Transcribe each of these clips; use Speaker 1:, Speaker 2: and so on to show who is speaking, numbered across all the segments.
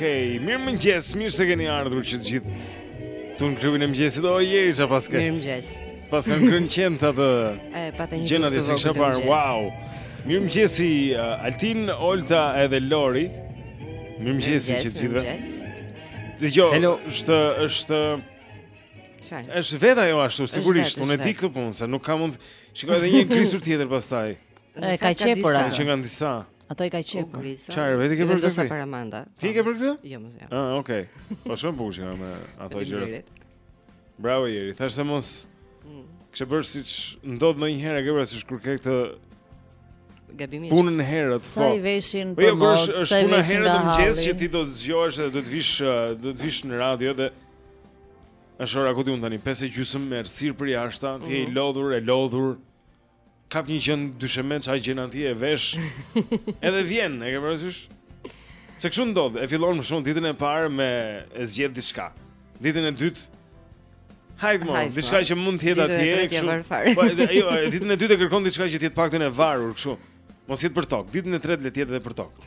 Speaker 1: Okej, mirëmëngjes, mirë se keni ardhur që të gjithë Tu në klubin e mëngjesit, o Jeri ça paske
Speaker 2: Mirëmëngjes
Speaker 1: Pas kanë ngrënë qenë të të
Speaker 2: E, pa të një
Speaker 1: Gjena të
Speaker 2: vogë të mëgjes
Speaker 1: Wow Mirëmëngjesi uh, Altin, Olta edhe Lori Mirëmëngjesi që të
Speaker 2: gjithve
Speaker 1: Dhe jo,
Speaker 3: Hello.
Speaker 1: është, është është veda jo ashtu, sigurisht, unë e di këtë punë, se nuk ka mund Shikoj edhe një grisur tjetër pas
Speaker 4: taj
Speaker 2: E
Speaker 4: ka qepur atë
Speaker 1: Që nga në disa
Speaker 4: Ato i ka qepur
Speaker 1: Çfarë, vetë
Speaker 2: i
Speaker 1: ke
Speaker 2: qepur këto?
Speaker 1: Ti i ke qepur këto?
Speaker 2: Jo, më zja
Speaker 1: Ah, okej Po shumë bukur me ato gjëra Bravo Jeri, thash se mos
Speaker 2: mm.
Speaker 1: kishe bërë siç ndodh ndonjëherë e ke bërë siç kur ke këtë
Speaker 2: Gabimisht.
Speaker 1: Punën herët, po.
Speaker 4: Sa i veshin
Speaker 1: po, jo,
Speaker 4: për mod, sa i
Speaker 1: veshin nga
Speaker 4: halli.
Speaker 1: Është
Speaker 4: puna
Speaker 1: herët në mëngjes që ti do të zgjohesh dhe do të vish, do të vish në radio dhe është ora ku di unë tani, pesë e gjysëm, errësirë përjashta, ti je i
Speaker 2: mhm.
Speaker 1: lodhur, e lodhur, Kap një gjë në dysheme ça gjen aty e vesh. Edhe vjen, e ke parasysh? Se kështu ndodh, e fillon më shumë ditën e parë me e zgjedh diçka. Ditën e dytë Hajt mo, diçka që mund të jetë atje,
Speaker 2: kështu.
Speaker 1: Po, jo, ditën e dytë kërkon diçka që të jetë paktën e varur, kështu. Mos jetë për tok. Ditën e tretë le të jetë edhe për tok.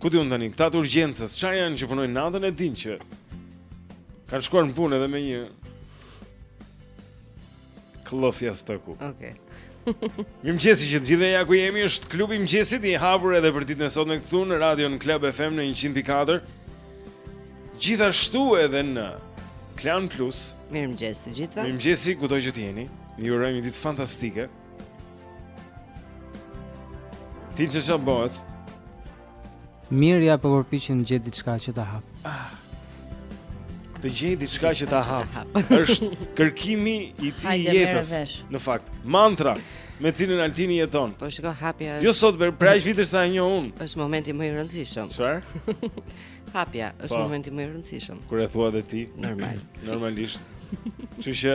Speaker 1: Ku di unë tani, këta të urgjensës, ça janë që punojnë natën e din që Kanë shkuar në punë edhe me një Këllëfja së
Speaker 2: të ku Ok
Speaker 1: Mirëmëngjesi që të gjithve ja ku jemi është klubi i mëngjesit I hapur edhe për ditën e sotme këtu në radio në Club FM në 104 Gjithashtu edhe në Klan Plus
Speaker 2: Mirëmëngjesi të gjithve
Speaker 1: Mirëmëngjesi kudo që t'jeni Ju urojmë një ditë fantastike Ti çfarë bëhet
Speaker 3: Mirë ja po përpiqem të gjej diçka që ta hap ah.
Speaker 1: Të gjej diçka që ta hap është kërkimi i tij i jetës Në fakt, mantra me cilën Altini jeton.
Speaker 2: Po shiko hapja.
Speaker 1: Jo sot, por prej vitesh sa e njoh unë.
Speaker 2: Është momenti më i rëndësishëm.
Speaker 1: Çfarë?
Speaker 2: hapja, është
Speaker 1: po. Po.
Speaker 2: momenti më i rëndësishëm.
Speaker 1: Kur e thua dhe ti.
Speaker 2: Normal.
Speaker 1: Normalisht. Kështu që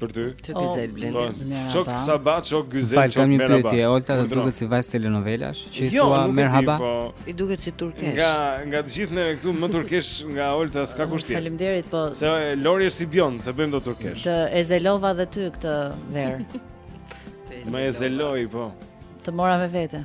Speaker 1: Për ty.
Speaker 2: Çok
Speaker 1: güzel
Speaker 2: Blendi.
Speaker 1: Çok sabah, çok
Speaker 3: güzel,
Speaker 1: çok merhaba.
Speaker 3: Kam një pyetje, Olta
Speaker 1: do
Speaker 3: duket si vajzë telenovelash, që i
Speaker 1: jo,
Speaker 3: thua Merhaba.
Speaker 1: Po.
Speaker 2: I duket si turkesh.
Speaker 1: Nga nga të gjithë ne këtu më turkesh nga Olta s'ka kush tjetër.
Speaker 4: Faleminderit, po.
Speaker 1: Se Lori është si bjonde, s'e bëjmë dot turkesh.
Speaker 4: Të ezelova dhe ty këtë verë.
Speaker 1: Më ezelove, po.
Speaker 4: Të mora me vete.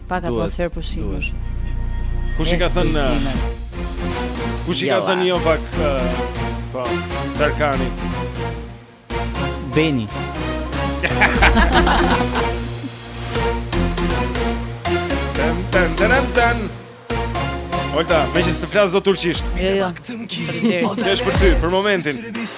Speaker 1: Pak
Speaker 4: atmosferë pushimesh.
Speaker 1: Kush i ka thënë? Kush i ka thënë jo pak? Po, Tarkanin.
Speaker 3: Beni.
Speaker 1: Tan tan tan tan. Olta, meqë s'të flas dot turqisht
Speaker 4: Jo, jo, për të
Speaker 1: Kjo është për ty, për momentin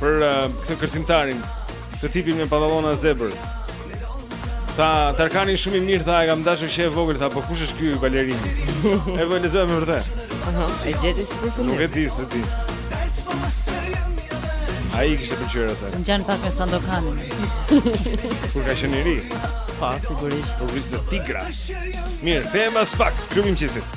Speaker 1: për uh, këtë kërcimtarin, këtë tipin me pantallona zebër. Tha Tarkani shumë i mirë tha, e kam dashur që e vogël tha, po kush është ky balerin? e vogël zë më vërtet.
Speaker 2: Aha, e gjeti si përfundim.
Speaker 1: Nuk e di se ti. A i kishte pëlqyer asaj.
Speaker 4: Ngjan pak me Sandokanin.
Speaker 1: Kur ka qenë i ri.
Speaker 4: Pa, sigurisht.
Speaker 1: Po viza tigri. Mirë, kemi mbas pak, Klubi i Mëngjesit.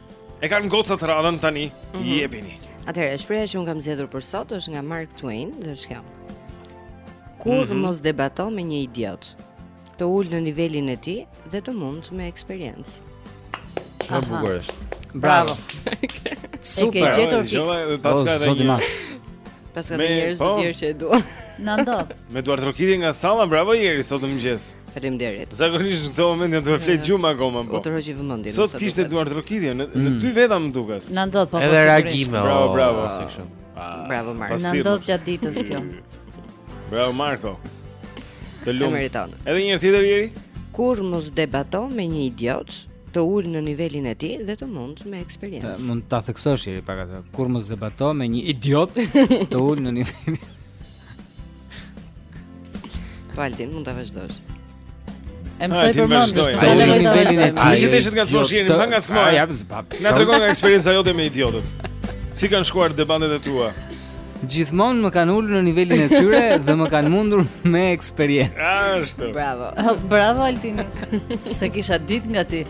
Speaker 1: E kanë gocat radhën tani, mm -hmm. jepini.
Speaker 2: Atëherë, shprehja që unë kam zgjedhur për sot është nga Mark Twain, dhe është kjo. Kurrë
Speaker 1: mm -hmm.
Speaker 2: mos debato me një idiot, të ul në nivelin e tij dhe të mund me eksperiencë.
Speaker 5: Shumë bukur është.
Speaker 4: Bravo.
Speaker 3: Super.
Speaker 4: E ke gjetur fiks.
Speaker 1: Jo, paska edhe një. Paska
Speaker 2: edhe njerëz të
Speaker 1: po.
Speaker 2: tjerë që e duan.
Speaker 4: Na ndodh.
Speaker 1: Me duartrokitje nga Salla, bravo Jeri, sot mëngjes.
Speaker 2: Faleminderit.
Speaker 1: Zakonisht në këtë moment janë duke fjetur gjumë akoma po.
Speaker 2: Po tërhoqe vëmendjen.
Speaker 1: Sot kishte duartrokitje në në mm. dy veta më duket.
Speaker 4: Na ndodh po.
Speaker 5: Edhe reagim.
Speaker 1: Bravo,
Speaker 5: oh,
Speaker 1: bravo.
Speaker 5: Sa kështu.
Speaker 1: Ah,
Speaker 2: bravo Marko.
Speaker 4: Na ndodh gjatë ditës kjo.
Speaker 1: Bravo Marko. Të
Speaker 2: lumtë.
Speaker 1: Edhe një herë tjetër Jeri.
Speaker 2: Kurrë mos debato me një idiot, të ul në nivelin e tij dhe të mund me eksperiencë.
Speaker 3: Eh, mund ta theksosh Jeri pak atë. Kurrë mos debato me një idiot, të ul në nivelin
Speaker 2: Po Altin mund ta vazhdosh.
Speaker 4: E më saj
Speaker 3: përmëndës,
Speaker 4: më
Speaker 3: të lejë
Speaker 4: të
Speaker 1: vazhdojmë.
Speaker 3: A,
Speaker 1: që të ishët nga të
Speaker 3: smoshë,
Speaker 1: jeni, nga të
Speaker 3: smoshë.
Speaker 1: Na trego nga eksperienca jote me idiotët. Si kanë shkuar debatet e tua?
Speaker 3: Gjithmonë më kanë ulur në nivelin e tyre dhe më kanë mundur me eksperiencë.
Speaker 1: Ashtu.
Speaker 2: Bravo.
Speaker 4: Bravo Altin. S'e kisha ditë nga ti.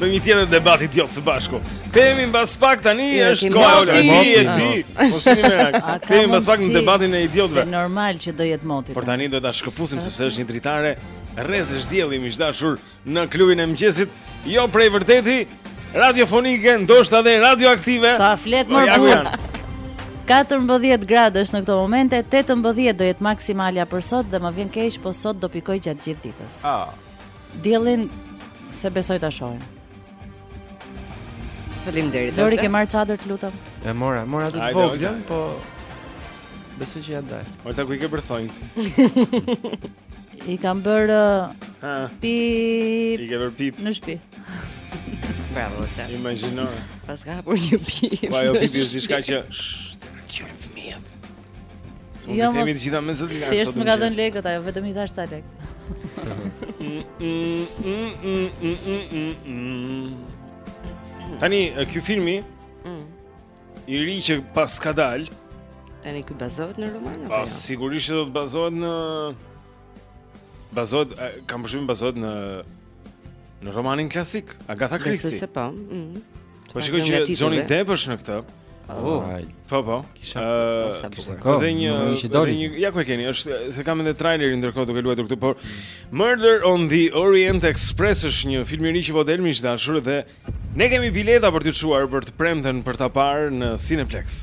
Speaker 1: Bëmë një tjetër debat idiot së bashku Kthehemi mbas pak tani është koha e motit Ti e ti Mos kini merak Kthehemi mbas pak në debatin e idiotëve
Speaker 4: Se normal që do jetë moti
Speaker 1: Por tani do të shkëputemi sepse është një dritare Rreze Dielli miq të dashur në klubin e mëngjesit Jo prej vërteti Radiofonike ndoshta dhe radioaktive
Speaker 4: Sa flet
Speaker 1: po,
Speaker 4: more
Speaker 1: burrë
Speaker 4: 14 gradë është në këto momente, 18 do jetë maksimalja për sot dhe më vjen keq po sot do pikojë gjatë gjithë ditës.
Speaker 3: Ah.
Speaker 4: Diellin s'e besoj ta shohim.
Speaker 2: Faleminderit.
Speaker 4: Lori ke marrë çadër të lutem.
Speaker 5: E mora, mora atë të
Speaker 1: vogël,
Speaker 5: po besoj që ia dal.
Speaker 1: Olta ku i ke bërë thonjtë.
Speaker 4: I kam bërë uh, pip.
Speaker 1: I ke bërë pip
Speaker 4: në shtëpi.
Speaker 2: Bravo, Olta.
Speaker 1: Imagjino.
Speaker 2: Paska hapur një pip.
Speaker 1: Po ajo pip është diçka që
Speaker 4: Jo, me
Speaker 1: të gjitha me zë.
Speaker 4: Thjesht s'më ka dhënë lekët, ajo vetëm i dhash ca lekë
Speaker 1: Tani, ky filmi
Speaker 2: mm.
Speaker 1: I ri që paska dal
Speaker 2: Tani, ky bazohet në roman apo jo?
Speaker 1: sigurisht që do të bazohet në Bazohet, kam përshtypjen bazohet në Në romanin klasik, Agatha Christie Nëse
Speaker 2: se po mm.
Speaker 1: Po shikoj që Johnny Depp është në këtë.
Speaker 5: Oh.
Speaker 1: Po po.
Speaker 5: Kisha.
Speaker 2: Ëh, kisha.
Speaker 3: Ka
Speaker 1: dhe një,
Speaker 3: dhe
Speaker 1: një, ja ku e keni, është se kam edhe trailerin ndërkohë duke luajtur këtu, por Murder on the Orient Express është një film i ri që po del miq të dashur dhe ne kemi bileta për t'ju çuar për të premten për ta parë në Cineplexx.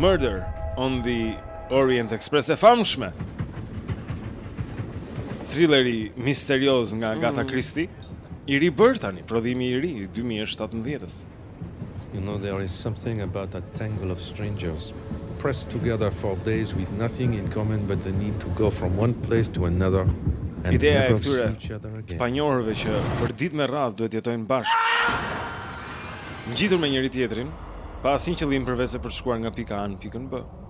Speaker 1: Murder on the Orient Express e famshme. Thrilleri misterioz nga Agatha mm. Christie. I ri bërë tani, prodhimi i ri i dy mijë e shtatëmbëdhjetës.
Speaker 6: You know there is something about that tangle of strangers pressed together for days with nothing in common but the need to go from one place to another and
Speaker 1: Ideja e këtyre
Speaker 6: të
Speaker 1: panjohurve që për ditë me radhë duhet të jetojnë bashkë. Ngjitur me njëri-tjetrin, pa asnjë qëllim përveçse për të shkuar nga pika A në pikën B.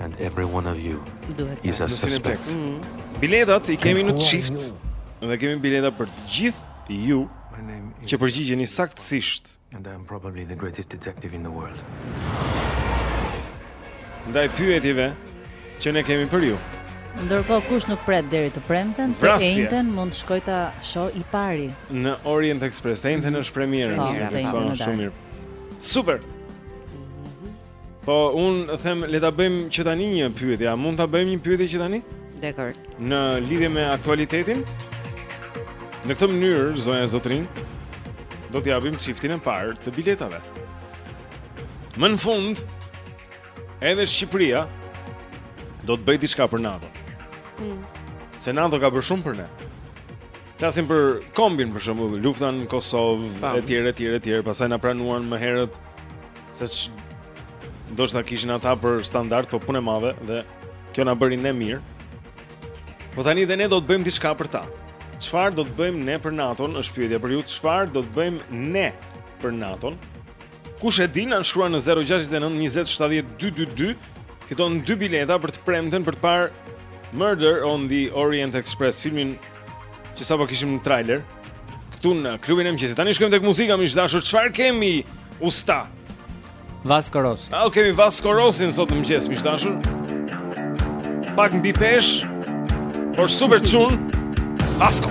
Speaker 6: And every one of you is a suspect.
Speaker 2: Mm.
Speaker 1: Biletat i kemi në çift. Ne kemi bileta për të gjithë ju që përgjigjeni saktësisht.
Speaker 6: And I'm probably the greatest detective in the world.
Speaker 1: Ndaj pyetjeve që ne kemi për ju.
Speaker 4: Ndërkohë kush nuk pret deri të premten, të enjten mund të shkojë ta shohë i pari.
Speaker 1: Në Orient Express, të enjten është premierë,
Speaker 4: po,
Speaker 1: shumë mirë. Super. Po unë them le ta bëjmë që tani një pyetje, a mund ta bëjmë një pyetje që tani?
Speaker 2: Dakord.
Speaker 1: Në lidhje me aktualitetin. Në këtë mënyrë zonja zotërinj do t'i japim çiftin e parë të biletave. Më në fund edhe Shqipëria
Speaker 7: do të bëjë diçka për NATO.
Speaker 2: Mm.
Speaker 7: Se NATO ka bërë shumë për ne. Flasim për kombin për shembull, lufta në Kosovë etj etj etj, pastaj na pranuan më herët se ç'ndoshta kishin ata për standard, po punë madhe dhe kjo na bëri ne mirë. Po tani dhe ne do të bëjmë diçka për ta. Çfarë do të bëjmë ne për NATO-n? Është pyetja për ju, çfarë do të bëjmë ne për NATO-n? Kush e di, na shkruan në 069 20 70 222, fiton 2 bileta për të premten për të parë Murder on the Orient Express, filmin që sapo kishim në trailer, Këtu në klubin e mëngjesit. Tani shkojmë tek muzika, miq të dashur. Çfarë kemi? Usta.
Speaker 3: Vasco Rossi.
Speaker 7: Ah, kemi Vasco Rossi sot në mëngjes, miq të dashur. Pak mbi peshë. Por super çun. Vasco.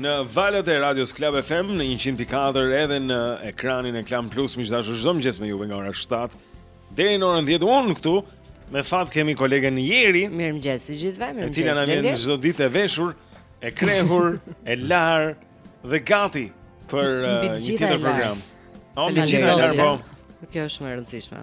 Speaker 7: Në valët e radios Club FM në 100.4 edhe në ekranin e Klan Plus miq të dashur çdo mëngjes me juve nga ora 7 Deri në orën 10 unë këtu Me fat kemi kolegen Jeri
Speaker 2: Mirëmëngjes të gjithëve Mirëmëngjes në lëngë
Speaker 7: E cila na vjen çdo ditë e veshur
Speaker 1: E krehur E larë Dhe gati Për uh, një tjetër program O, në gjitha e
Speaker 2: larë
Speaker 1: po
Speaker 2: Kjo është më e rëndësishme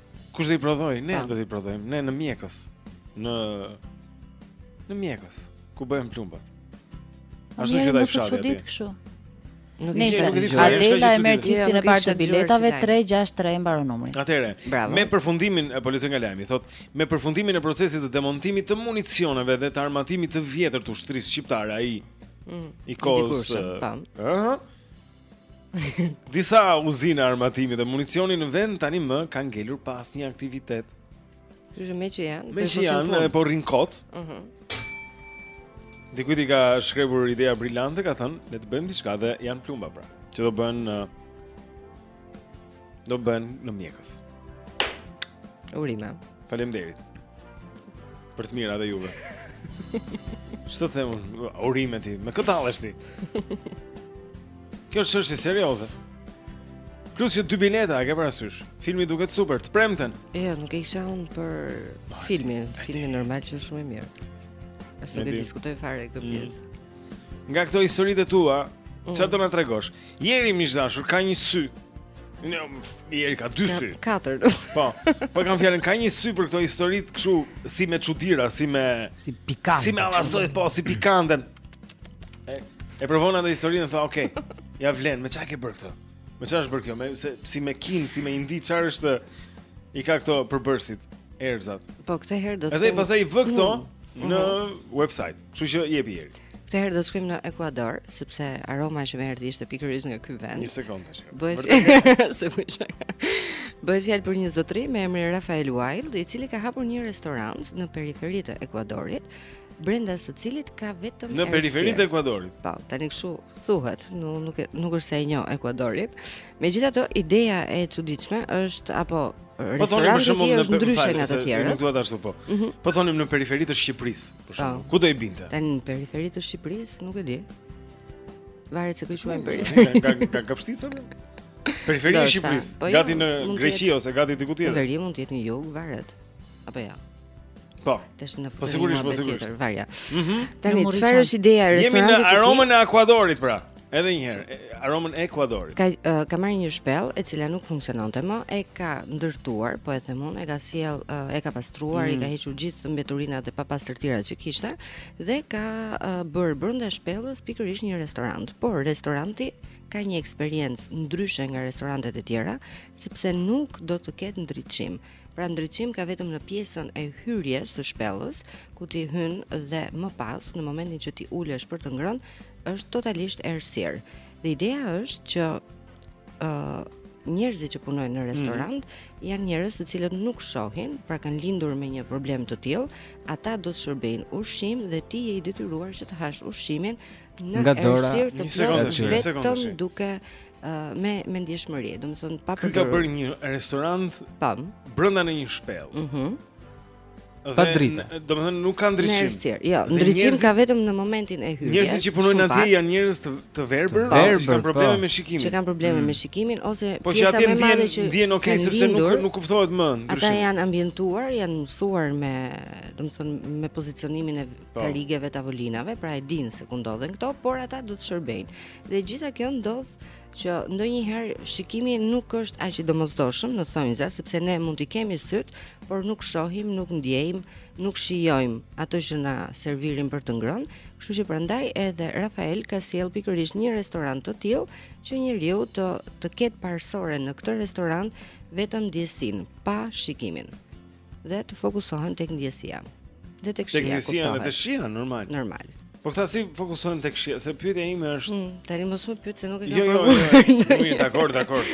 Speaker 2: Kush do
Speaker 1: i prodhojë? Ne do i prodhojmë, ne në Mjekës. Në në Mjekës, ku bëhen plumbat. Ashtu që ta fshati.
Speaker 2: Nuk e di kështu.
Speaker 1: Nuk e di.
Speaker 4: Adela e merr çiftin e parë të biletave 363 mbaron
Speaker 1: numrin.
Speaker 2: Atëherë.
Speaker 1: Me përfundimin e policisë nga lajmi, thotë, me përfundimin e procesit të demontimit të municioneve dhe të armatimit të vjetër të ushtrisë shqiptare, ai
Speaker 2: mm.
Speaker 1: i kohës. Ëh. Disa uzina armatimi dhe municioni në vend tani më kanë ngelur pa asnjë aktivitet.
Speaker 2: Kështu që meqë janë, meqë
Speaker 1: janë,
Speaker 2: punë.
Speaker 1: po rrin kot.
Speaker 2: Mhm. Uh -huh.
Speaker 1: Dikujt i ka shkrepur ideja brilante, ka thënë, le të bëjmë diçka dhe janë plumba pra, që do bëhen uh, Do bëhen në Mjekës.
Speaker 2: Urime.
Speaker 1: Faleminderit. Për të mira dhe juve. Çfarë them unë? Urime ti. Me këtë tallesh ti. Kjo është çështje serioze. Plus që dy bileta, e ke parasysh. Filmi duket super, të premten.
Speaker 2: Jo, nuk e kisha unë për filmin, filmi normal që është shumë i mirë. As nuk
Speaker 1: e
Speaker 2: diskutoj fare këtë
Speaker 1: mm.
Speaker 2: pjesë.
Speaker 1: Nga këto historitë tua, çfarë mm. do na tregosh? Jeri miq të dashur ka një sy. Jo, Jeri ka dy sy.
Speaker 2: Katër.
Speaker 1: Po. Po kam fjalën ka një sy për këto historitë kshu si me çudira, si me
Speaker 3: si pikante.
Speaker 1: Si me avaze po si pikante. E, e provon atë historinë thonë, "Ok, ia vlen, me çka ke bërë këtë?" Me çfarë është bërë kjo? Me se, si me Kim, si me Indi, çfarë është i ka këto përbërësit, erëzat.
Speaker 2: Po këtë herë do të.
Speaker 1: Edhe pastaj i vë këto
Speaker 2: mm.
Speaker 1: në
Speaker 2: mm -hmm.
Speaker 1: website. Kështu që jepi Jeri.
Speaker 2: Këtë herë do të shkojmë në Ekuador, sepse aroma që më erdhi ishte pikërisht nga ky vend.
Speaker 1: Një sekondë tash.
Speaker 2: Bëhet se më shaka. Bëhet fjalë për një zotëri me emrin Rafael Wild, i cili ka hapur një restorant në periferi të Ekuadorit, brenda të cilit ka vetëm
Speaker 1: Në periferi
Speaker 2: të
Speaker 1: Ekuadorit.
Speaker 2: Po, tani kështu thuhet, nuk nuk e nuk është se e njoh Ekuadorin. Megjithatë, ideja e çuditshme është apo
Speaker 1: po
Speaker 2: restoranti është ndryshe nga të tjerët.
Speaker 1: Nuk dua ta ashtu po.
Speaker 2: Mhm.
Speaker 1: Po thonim në periferi të Shqipërisë. Për shembull,
Speaker 2: po.
Speaker 1: ku do i binte?
Speaker 2: Tani në periferi të Shqipërisë, nuk e di. Varet se ku quajmë periferi.
Speaker 1: Nga nga Kapshtica? Periferi e Shqipërisë,
Speaker 2: po jo,
Speaker 1: gati në Greqi ose gati diku tjetër.
Speaker 2: Veri mund të jetë në jug, varet. Apo jo.
Speaker 1: Po.
Speaker 2: Tash në
Speaker 1: po sigurisht, po sigurisht.
Speaker 2: Varja.
Speaker 1: Mhm.
Speaker 2: Tani çfarë është ideja e restorantit? Jemi në
Speaker 1: aromën e Ekuadorit pra. Edhe një herë, aromën e Ekuadorit.
Speaker 2: Ka uh, ka marrë një shpellë e cila nuk funksiononte më, e ka ndërtuar, po e them unë, e ka sjell, uh, e ka pastruar,
Speaker 1: mm.
Speaker 2: i ka hequr gjithë mbeturinat e papastërtitë që kishte dhe ka uh, bërë brenda shpellës pikërisht një restorant. Por restoranti ka një eksperiencë ndryshe nga restorantet e tjera, sepse nuk do të ketë ndriçim. Pra ndriçim ka vetëm në pjesën e hyrjes së shpellës, ku ti hyn dhe më pas në momentin që ti ulesh për të ngrënë, është totalisht errësirë. Dhe ideja është që ë uh, njerëzit që punojnë në mhm. restorant mm -hmm. janë njerëz të cilët nuk shohin, pra kanë lindur me një problem të tillë, ata do të shërbejnë ushqim dhe ti je i detyruar që të hash ushqimin në errësirë të plotë vetëm duke uh, me me ndjeshmëri domethënë pra
Speaker 1: ky ka bërë një restorant
Speaker 2: pa po.
Speaker 1: brenda në një shpellë
Speaker 2: ëh
Speaker 3: mhm.
Speaker 1: mm
Speaker 3: pa
Speaker 1: dritë domethënë nuk ka
Speaker 2: ndriçim jo ndriçim ka vetëm në momentin e hyrjes
Speaker 1: njerëzit që punojnë atje janë njerëz të të verbër ose që kanë
Speaker 3: po.
Speaker 1: probleme me shikimin
Speaker 2: që kanë probleme
Speaker 1: mm.
Speaker 2: me shikimin ose
Speaker 1: po që atje ndihen ndihen
Speaker 2: ok
Speaker 1: sepse nuk nuk kuptohet më
Speaker 2: ndryshimi
Speaker 1: ata
Speaker 2: janë ambientuar janë mësuar me domethënë me pozicionimin e
Speaker 1: Po.
Speaker 2: karrigeve, tavolinave, pra e dinë se ku ndodhen këto, por ata do të shërbejnë. Dhe gjitha kjo ndodh që ndonjëherë shikimi nuk është aq i domosdoshëm në thonjza, sepse ne mund t'i kemi sytë, por nuk shohim, nuk ndjejmë, nuk shijojmë ato që na serviren për të ngrënë. Kështu që prandaj edhe Rafael ka sjell pikërisht një restorant të tillë që njeriu të të ketë parësore në këtë restorant vetëm ndjesinë, pa shikimin. dhe të fokusohen tek ndjesia. Dhe tek shija.
Speaker 1: Tek ndjesia dhe tek shija normal.
Speaker 2: Normal.
Speaker 1: Po këta si fokusohen tek shija, se pyetja ime është.
Speaker 2: Mm, tani mos më pyet se nuk e kam.
Speaker 1: Jo, jo, jo.
Speaker 2: jo.
Speaker 1: Mirë, dakor, dakor.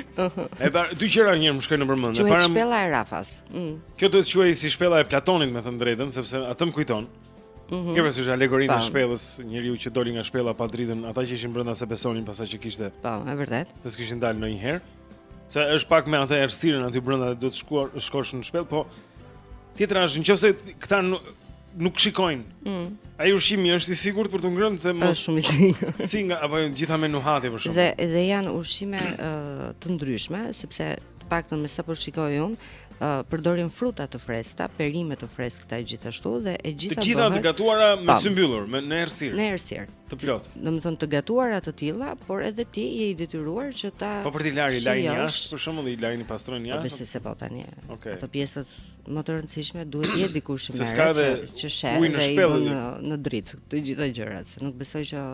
Speaker 1: E para dy gjëra mua më shkojnë nëpër
Speaker 2: mend.
Speaker 1: Para
Speaker 2: shpella e Rafas. Mm.
Speaker 1: Kjo duhet të quhej si shpella e Platonit, me thënë drejtën, sepse atë më kujton.
Speaker 2: Mhm.
Speaker 8: Kjo është alegorinë e shpellës, njeriu që doli nga shpella pa dritën, ata që ishin brenda s'e besonin pastaj që kishte.
Speaker 2: Po, e vërtetë.
Speaker 8: Se s'kishin dalë ndonjëherë. Se është pak me atë errësirën aty brenda do të shkuar shkosh në shpellë, po tjetra është në qoftë se këta nuk, nuk shikojnë.
Speaker 2: Mm.
Speaker 8: Ai ushqimi është i sigurt për t'u ngrënë se mos
Speaker 2: është shumë i sigurt.
Speaker 8: Si nga apo të gjitha me nuhatje për shkak.
Speaker 2: Dhe dhe janë ushqime uh, të ndryshme sepse të paktën me sa po shikoj unë uh, përdorin fruta të freskëta, perime të freskëta Këta e gjithashtu dhe e gjitha
Speaker 8: bëhen. Të
Speaker 2: gjitha të
Speaker 8: gatuara me sy mbyllur, me në errësirë.
Speaker 2: Në errësirë.
Speaker 8: Të plotë.
Speaker 2: Domethënë të gatuara të tëra, por edhe ti je i detyruar që ta
Speaker 8: Po për të larë i lajnë jashtë, për shembull, i lajnë pastrojnë
Speaker 2: po,
Speaker 8: jashtë.
Speaker 2: Po besoj se po tani.
Speaker 8: Okay.
Speaker 2: Ato pjesët më të rëndësishme duhet të jetë dikush i
Speaker 8: merr
Speaker 2: që, që sheh dhe i bën në, në dritë të gjitha gjërat, se nuk besoj që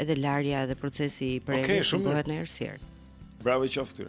Speaker 2: edhe larja edhe procesi i prerjes
Speaker 8: okay,
Speaker 2: bëhet në errësirë.
Speaker 8: Bravo qoftë.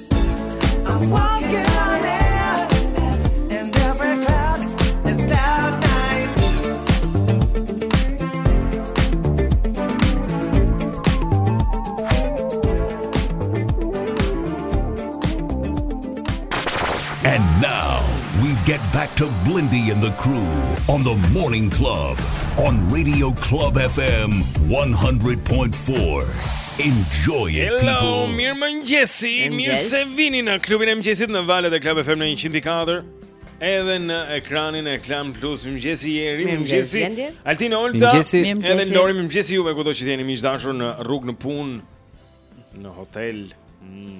Speaker 9: get
Speaker 10: back to Blindy and the crew on the Morning Club on Radio Club FM 100.4. Enjoy it people.
Speaker 1: Hello, mirëmëngjesi, mirë se vini në klubin e mëngjesit në valët e Club FM në 104 Edhe në ekranin e Klan Plus, mirëmëngjesi Jeri, mirëmëngjesi
Speaker 2: Altin
Speaker 1: e Olta, edhe Lori, mirëmëngjesi juve kudo që të jeni miq të dashur në rrugë në punë, në hotel mm.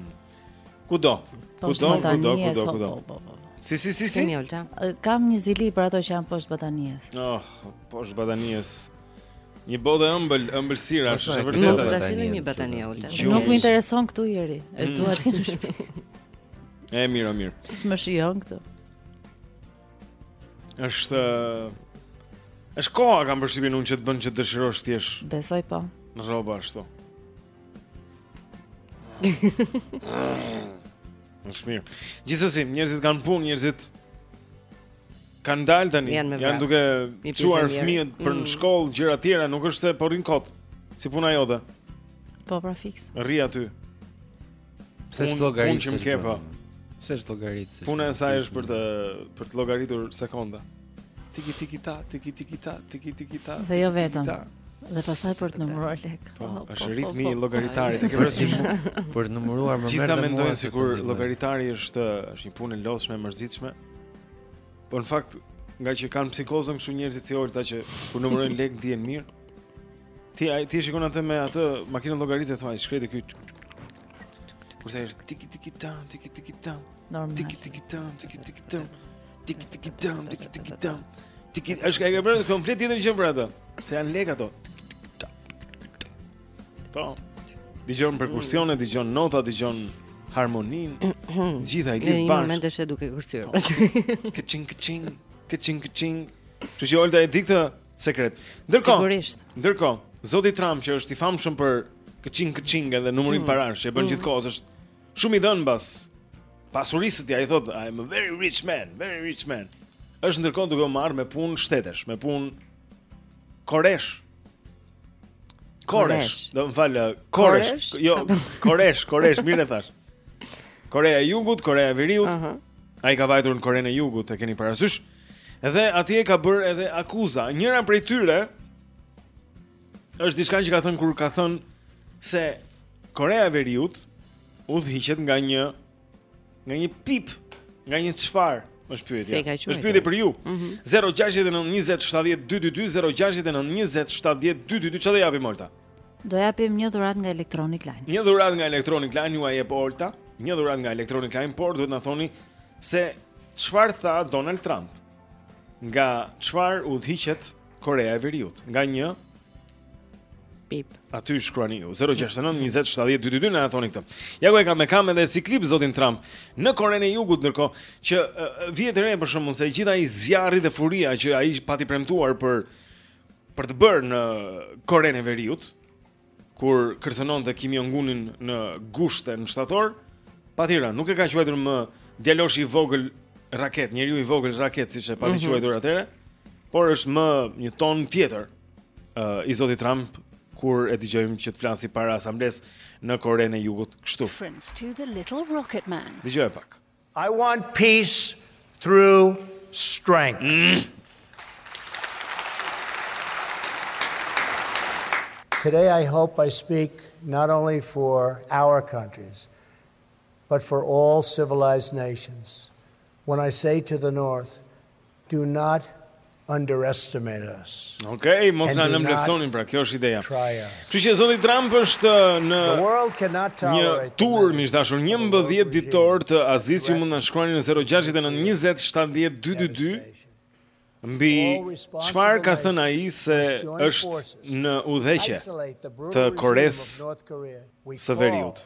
Speaker 1: Kudo,
Speaker 4: po,
Speaker 1: kudo, kudo,
Speaker 4: kudo,
Speaker 1: kudo,
Speaker 4: po,
Speaker 1: kudo.
Speaker 4: Po, po,
Speaker 1: Si si si si.
Speaker 4: Kam një zili për ato që janë poshtë batanijes.
Speaker 1: Oh, poshtë batanijes. Një botë e ëmbël, ëmbëlsira, është e vërtetë.
Speaker 2: Nuk do
Speaker 5: ta
Speaker 2: sillim një
Speaker 5: batanije
Speaker 2: Olta.
Speaker 4: Nuk më intereson këtu Jeri. E
Speaker 1: mm.
Speaker 4: dua te në shtëpi.
Speaker 1: E mirë, mirë.
Speaker 4: S'më shijon këtu.
Speaker 1: Është Është koha kam përshtypjen unë që të bën që të dëshirosh thjesht.
Speaker 4: Besoj po.
Speaker 1: Në rroba ashtu. Është mirë. Gjithsesi, njerëzit kanë punë, njerëzit Kanë dalë tani,
Speaker 2: janë,
Speaker 1: janë duke çuar fëmijët për në
Speaker 2: mm.
Speaker 1: shkollë, gjëra tjera, nuk është se po rrin kot. Si puna jote.
Speaker 4: Po pra fiks.
Speaker 1: Rri aty.
Speaker 5: Pse është llogaritë?
Speaker 1: Unë që po.
Speaker 5: Pse është llogaritë?
Speaker 1: Puna e saj është për të për të llogaritur sekonda. Tiki tiki ta, tiki tiki ta, tiki tiki ta.
Speaker 4: Dhe jo vetëm. Dhe pasaj për të numëruar lekë.
Speaker 1: Po,
Speaker 4: po,
Speaker 1: është
Speaker 4: po,
Speaker 1: ritmi i llogaritarit, e ke parasysh?
Speaker 5: Për të numëruar më merr. Të gjithë
Speaker 1: mendojnë sikur llogaritari është është një punë e lodhshme, e mërzitshme. Po në fakt, ngaqë kanë psikozën kështu njerëzit si Olta që kur numërojnë lekë ndihen mirë. Ti ai ti e shikon atë me atë makinën llogaritëse thua, i shkreti ky. Kurse është tiki tiki ta, tiki tiki ta.
Speaker 4: Normal.
Speaker 1: Tiki tiki ta, tiki tiki ta. Tiki tiki ta, tiki tiki ta. Tiki është bërë komplet tjetër gjë për atë. Se janë lekë ato. Po. Dëgjon perkusione, mm. dëgjon nota, dëgjon harmoninë. Të gjitha i lidh bashkë.
Speaker 2: Në momentin që është duke kërcyer.
Speaker 1: Po. Kçing kçing, kçing kçing. Ti je Olta e di këtë sekret. Ndërkohë.
Speaker 4: Sigurisht.
Speaker 1: Ndërkohë, zoti Trump që është i famshëm për kçing kçing edhe numërim mm. parash që bën mm. gjithkohë është shumë i dhënë mbas pasurisë tij ai thotë I am a very rich man, very rich man. Është ndërkohë duke u marrë me punë shtetesh, me punë koresh. Koresh, do më falë, Koresh, jo, Koresh, Koresh, mirë e thashë. Koreja e Jugut, Koreja e Veriut.
Speaker 2: Ëh. Uh -huh.
Speaker 1: Ai ka vajtur në Korenë e Jugut, e keni parasysh? Dhe atje ka bërë edhe akuza. Njëra prej tyre është diçka që ka thënë kur ka thënë se Koreja e Veriut udhëhiqet nga një Nga një pip, nga një çfarë? Është
Speaker 2: pyetje.
Speaker 1: Është pyetje për ju. Mm -hmm. 069 20 70 222 069 20 70 222 çfarë do japim Olta?
Speaker 4: Do japim një dhuratë nga Electronic Line.
Speaker 1: Një dhuratë nga Electronic Line jua jep Olta, një dhuratë nga Electronic Line, por duhet na thoni se çfarë tha Donald Trump. Nga çfarë udhëhiqet Korea e Veriut? Nga një
Speaker 2: Pip.
Speaker 1: Aty shkruani ju 069 20 70 222 na thoni këtë. Ja ku e kam me kam edhe si klip zotin Trump në Korenë e Jugut ndërkohë që vihet re për shembull se gjithë ai zjarri dhe furia që ai pati premtuar për për të bërë në Korenë e Veriut kur kërcënonte Kim Jong Unin në gusht e në shtator pati rënë. Nuk e ka quajtur më djaloshi i vogël raketë, njeriu i vogël raketë siç e pati
Speaker 2: mm -hmm.
Speaker 1: quajtur atëherë, por është me një ton tjetër. uh, i zotit Trump kur e dëgjojmë që të flasë para asamblesë në Korenë e Jugut kështu. Dëgjojmë pak.
Speaker 11: I want peace through strength. Mm. Today I hope I speak not only for our countries but for all civilized nations. When I say to the North, do not underestimate us.
Speaker 1: Okej, mos na nënvlerësoni, pra kjo është ideja. Kështu që zoti Trump është në një tur miq dashur 11 ditor të Azisë, ju mund ta shkruani në 069 20 70 222 mbi çfarë ka thënë ai se është në udhëheqje të Koresë së Veriut.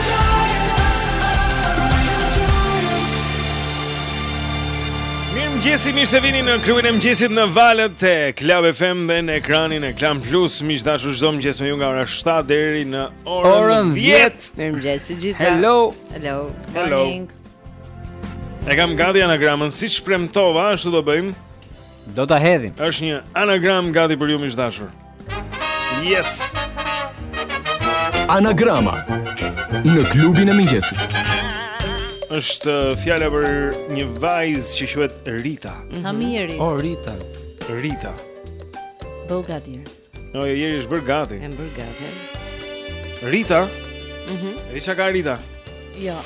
Speaker 12: mëngjesi,
Speaker 1: mirë se vini në klubin e mëngjesit në valët e Club FM dhe në ekranin e Klan Plus. Miq dashur, çdo mëngjes me ju nga ora 7 deri në orën,
Speaker 3: orën
Speaker 1: 10.
Speaker 2: Mirëmëngjes të gjithëve.
Speaker 3: Hello.
Speaker 2: Hello.
Speaker 1: Hello. E kam gati anagramën, siç premtova, ashtu do bëjmë.
Speaker 3: Do ta hedhim.
Speaker 1: Është një anagram gati për ju miq dashur. Yes!
Speaker 13: Anagrama në klubin e mëngjesit.
Speaker 1: Është fjala për një vajzë që quhet Rita. Mhm.
Speaker 4: Hamiri.
Speaker 5: O Rita.
Speaker 1: Rita.
Speaker 4: Bëhu gati.
Speaker 1: Jo, jo, jeri është bërë gati.
Speaker 2: Jam bërë gati.
Speaker 1: Rita.
Speaker 2: Mhm.
Speaker 1: Mm Rita ka Rita.
Speaker 4: Jo.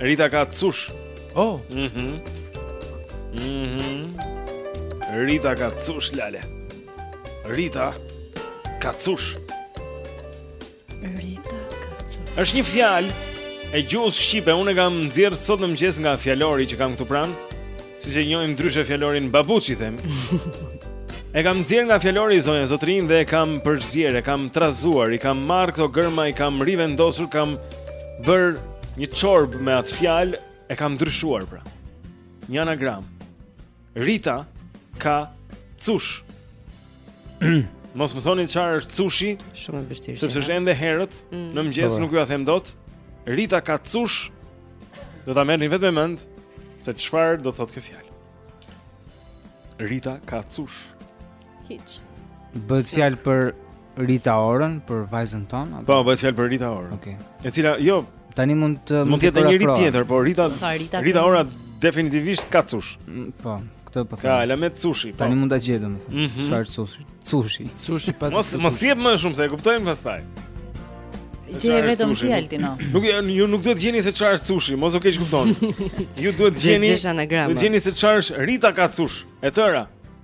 Speaker 1: Rita ka cush.
Speaker 5: Oh.
Speaker 1: Mhm. Mm mhm. Mm Rita ka cush lale. Rita ka cush.
Speaker 4: Rita ka cush.
Speaker 1: Është një fjalë e gjuhës shqipe. Unë e kam nxjerrë sot në mëngjes nga fjalori që kam këtu pranë. Siç e njohim ndryshe fjalorin babuçi themi. E kam nxjerrë nga fjalori, zonja e zotërinj, dhe e kam përzier, e kam trazuar, i kam marrë këto gërma, i kam rivendosur, kam bërë një çorbë me atë fjalë, e kam ndryshuar pra. Një anagram. Rita ka cush. Mos më thoni çfarë është cushi?
Speaker 2: Shumë e vështirë.
Speaker 1: Sepse është ende herët,
Speaker 2: mm.
Speaker 1: në mëngjes
Speaker 3: po.
Speaker 1: nuk jua them dot. Rita ka cush. Do ta merrni vetë me mend se çfarë do thotë kjo fjalë. Rita ka cush.
Speaker 4: Hiç.
Speaker 3: Bëhet fjalë për Rita Orën, për vajzën tonë?
Speaker 1: Po, bëhet fjalë për Rita Orën.
Speaker 3: Okej. Okay.
Speaker 1: E cila jo
Speaker 3: tani mund të
Speaker 1: mund të jetë një rit tjetër, por Rita
Speaker 4: Rita,
Speaker 1: Rita Ora definitivisht ka cush.
Speaker 3: Mm, po, këtë po them.
Speaker 1: Ka element sushi. Po.
Speaker 3: Tani mund ta gjej domethënë.
Speaker 1: Mm -hmm.
Speaker 3: Çfarë sushi? Sushi.
Speaker 5: Sushi pa.
Speaker 1: Mos mos jep më shumë se e kuptojmë pastaj.
Speaker 4: Gjej vetëm ti Altino.
Speaker 1: Nuk ju nuk duhet gjeni se çfarë është cushi, mos u keqkuptoni. Ju duhet gjeni.
Speaker 2: Gjej anagrama.
Speaker 1: Duhet gjeni se çfarë është Rita ka cush. E tëra.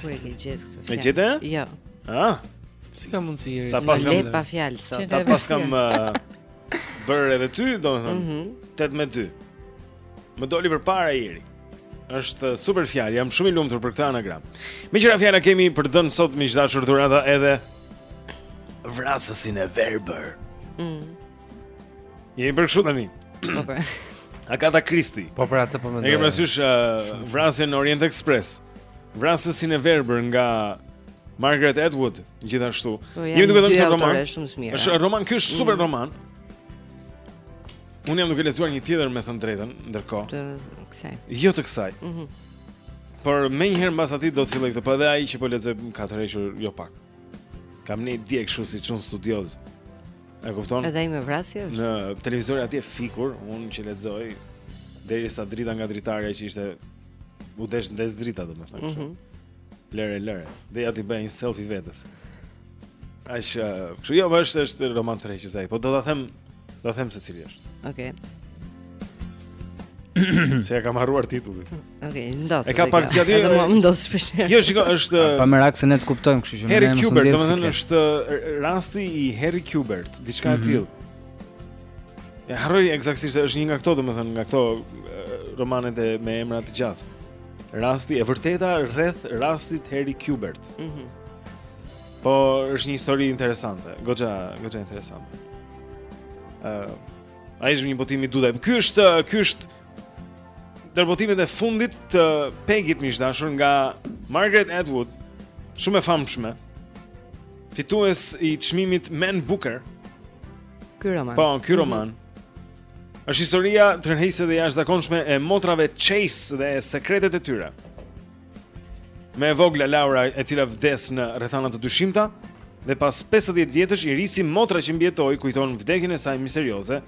Speaker 2: Ku e ke gjetë këtë fjalë?
Speaker 1: E gjete?
Speaker 2: Jo.
Speaker 1: Ah.
Speaker 5: Si ka mundësi Eri?
Speaker 1: Ta
Speaker 5: paskam
Speaker 2: pa fjalë sot.
Speaker 1: Ta paskam bërë edhe ty, domethënë.
Speaker 2: Mhm.
Speaker 1: Mm 8 me 2. Më doli përpara Eri. Është super fjalë. Jam shumë i lumtur për këtë anagram. Meqë ra fjala kemi për të dhënë sot me dashur dhurata edhe vrasësin e verbër.
Speaker 2: Mhm.
Speaker 1: Je për kështu tani.
Speaker 2: Po po.
Speaker 1: Agatha Christie.
Speaker 5: Po për atë po mendoj.
Speaker 1: Ne kemi parasysh uh, vrasjen në Orient Express. Vrasësin e verbër nga Margaret Atwood gjithashtu.
Speaker 2: Po,
Speaker 1: Jemi duke
Speaker 2: dhënë
Speaker 1: këtë roman.
Speaker 2: Është shumë i mirë.
Speaker 1: Është roman ky është super
Speaker 2: mm.
Speaker 1: roman. Unë jam duke lexuar një tjetër me thënë të drejtën ndërkohë.
Speaker 2: Të kësaj.
Speaker 1: Jo të kësaj.
Speaker 2: Mhm.
Speaker 1: Mm Por menjëherë mbas atij do të filloj këtë, po edhe ai që po lexoj ka tërhequr jo pak. Kam ndenj dje kështu si çun studioz. E kupton?
Speaker 2: Edhe ai me vrasje është.
Speaker 1: Televizori atje fikur, unë që lexoj derisa drita nga dritarja që ishte u desh ndez drita domethënë kështu.
Speaker 2: Mm
Speaker 1: -hmm. Lëre, lëre. Desha t'i bëj një selfie vetes. Ai që, kështu jo, është është roman tërheqës ai, po do ta them, do ta them se cili është.
Speaker 2: Okej. Okay.
Speaker 1: se ia kam harruar titullin.
Speaker 2: Okej, okay, ndodh.
Speaker 1: E ka pak gjatë
Speaker 2: edhe mua ndodh shpesh.
Speaker 1: Jo, shiko, është
Speaker 3: pa merak se ne të kuptojmë, kështu që ne mos ndjesim.
Speaker 1: Harry
Speaker 3: domethënë
Speaker 1: është rasti i Harry Quebert, diçka e
Speaker 3: mhm.
Speaker 1: tillë. Mm -hmm. E harroj ekzaktësisht, është një nga këto domethënë, nga këto romanet e me emra të gjatë. Rasti e vërteta rreth rastit Harry Quebert.
Speaker 2: Mhm.
Speaker 1: Mm po është një histori interesante, goxha, goxha interesante. Ëh, uh, ai është një botim i Dudaj. Ky është, ky është Ndër botimet e fundit të Pegit Vrasësi i verbër nga Margaret Atwood Shumë e famshme Fitues i çmimit Man Booker
Speaker 2: Ky roman
Speaker 1: Po, ky roman është historia tërheqëse dhe jashtëzakonshme e motrave Chase dhe sekretet e tyre Më e vogla Laura e cila vdes në rrethana të dyshimta dhe pas 50 vjetësh Irisi motra që mbijetoi kujton vdekjen e saj misterioze.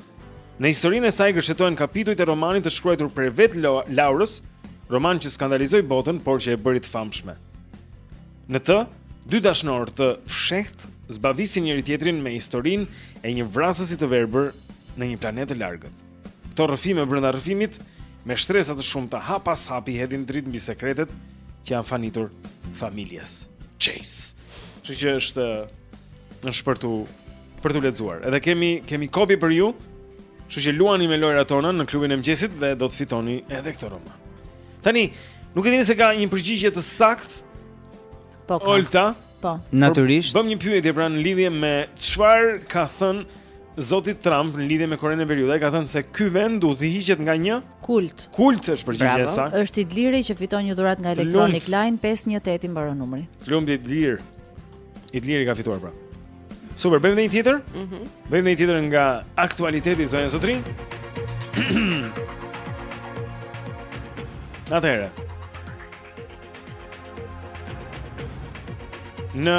Speaker 1: Në historinë e saj gërshetohen kapitujt e romanit të shkruajtur prej vetë Laurës, roman që skandalizoi botën, por që e bëri të famshme. Në të, dy dashnorë të fshehtë zbavitin njëri-tjetrin me historinë e një vrasësi të verbër në një planet të largët. Këto rrëfime brenda rrëfimit me shtresa të shumta hap pas hapi hedhin dritë mbi sekretet që i janë fanitur familjes Chase. Kështu që është është për t'u lexuar. Edhe kemi kemi kopje për ju. Kështu që luani me lojërat tona në klubin e mëngjesit dhe do të fitoni edhe këtë roman. Tani, nuk e di nëse ka një përgjigje të saktë?
Speaker 4: Po.
Speaker 1: Olta.
Speaker 4: Po.
Speaker 3: Natyrisht.
Speaker 1: Bëmë një pyetje pra në lidhje me çfarë ka thënë Zoti Trump në lidhje me Korenë e Veriut, ai ka thënë se ky vend udhëhiqet nga një
Speaker 4: kult.
Speaker 1: Kult është përgjigjja e saktë.
Speaker 4: Është Idliri që fiton një dhuratë nga Electronic Line 518 i mbaron numri.
Speaker 1: Të lumtë Idlir. Idliri ka fituar pra. Super, bëjmë dhe një tjetër?
Speaker 2: Mhm.
Speaker 1: Bëjmë dhe një tjetër nga aktualiteti zonja Zotrin. Atëherë. Në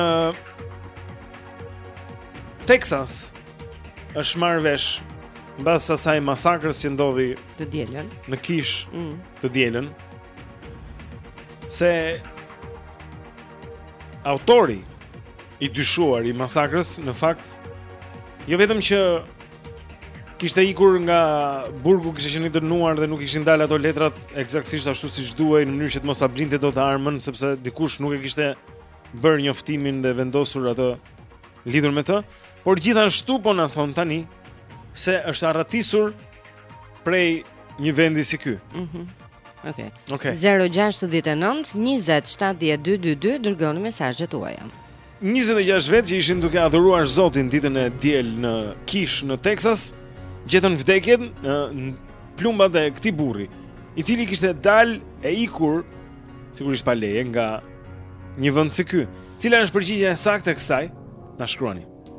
Speaker 1: Texas është marrë vesh mbas asaj masakrës që ndodhi në
Speaker 2: kishë
Speaker 1: të dielën se autori i dyshuar i masakrës në fakt jo vetëm që Kishte ikur nga burgu, kishte qenë i dënuar dhe nuk ishin dalë ato letrat ekzaktësisht ashtu siç duhej në mënyrë që të mos ta blinte dot armën sepse dikush nuk e kishte bërë njoftimin dhe vendosur atë lidhur me të. Por gjithashtu po na thonë tani se është arratisur prej një vendi si ky.
Speaker 2: Mhm. Okej. 069 20 70 222 dërgoni mesazhet tuaja.
Speaker 1: 26 vetë që ishin duke adhuruar Zotin ditën e diel në kishë në Texas,
Speaker 14: gjetën vdekjen në plumbat e këtij burri, i cili kishte dalë e ikur sigurisht pa leje nga një vend si ky. Cila është përgjigjja e saktë e kësaj? Na shkruani.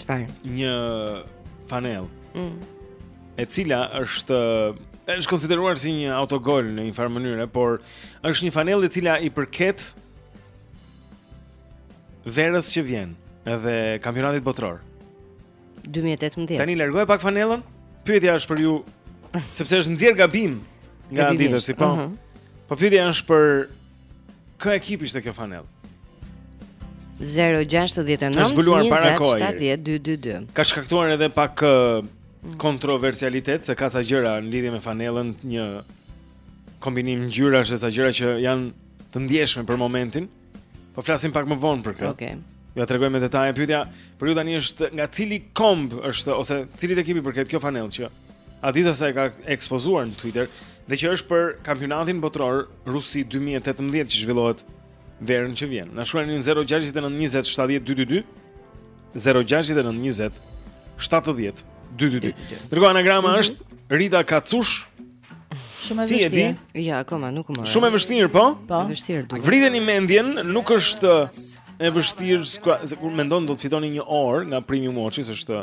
Speaker 2: Çfarë?
Speaker 14: Një fanel.
Speaker 2: Mm.
Speaker 14: E cila është është konsideruar si një autogol në një farë mënyre, por është një fanel e cila i përket verës që vjen edhe kampionatit botëror.
Speaker 2: 2018.
Speaker 14: Tani largoj pak fanellën. Pyetja është për ju sepse është nxjerr gabim nga Adidasi, po. Po pyetja është për Kë ekip ishte kjo fanell?
Speaker 2: 069
Speaker 14: 20
Speaker 2: 70 222
Speaker 14: Ka shkaktuar edhe pak kontroversialitet Se ka ca gjëra në lidhje me fanellën Një kombinim ngjyrash e ca gjëra që janë të ndjeshme për momentin Po flasim pak më vonë për
Speaker 2: këto
Speaker 14: Ok Jua tregoj me detaje pytja Për ju tani është nga cili komb është Ose cilit ekip i përket kjo fanell që
Speaker 15: Adidas e ka ekspozuar në Twitter dhe që është për kampionatin botëror Rusi 2018 që zhvillohet verën që vjen. Na shkruani në 069 20 70 222 069 20 70 222. Ndërkohë anagrama është Rita ka cush.
Speaker 4: Shumë e vështirë.
Speaker 2: Ja, akoma nuk më.
Speaker 15: Shumë e vështirë, po?
Speaker 4: Po.
Speaker 2: E vështirë duhet.
Speaker 15: Vriteni mendjen, nuk është e vështirë, kur mendon do të fitoni një orë nga Premium Watches, është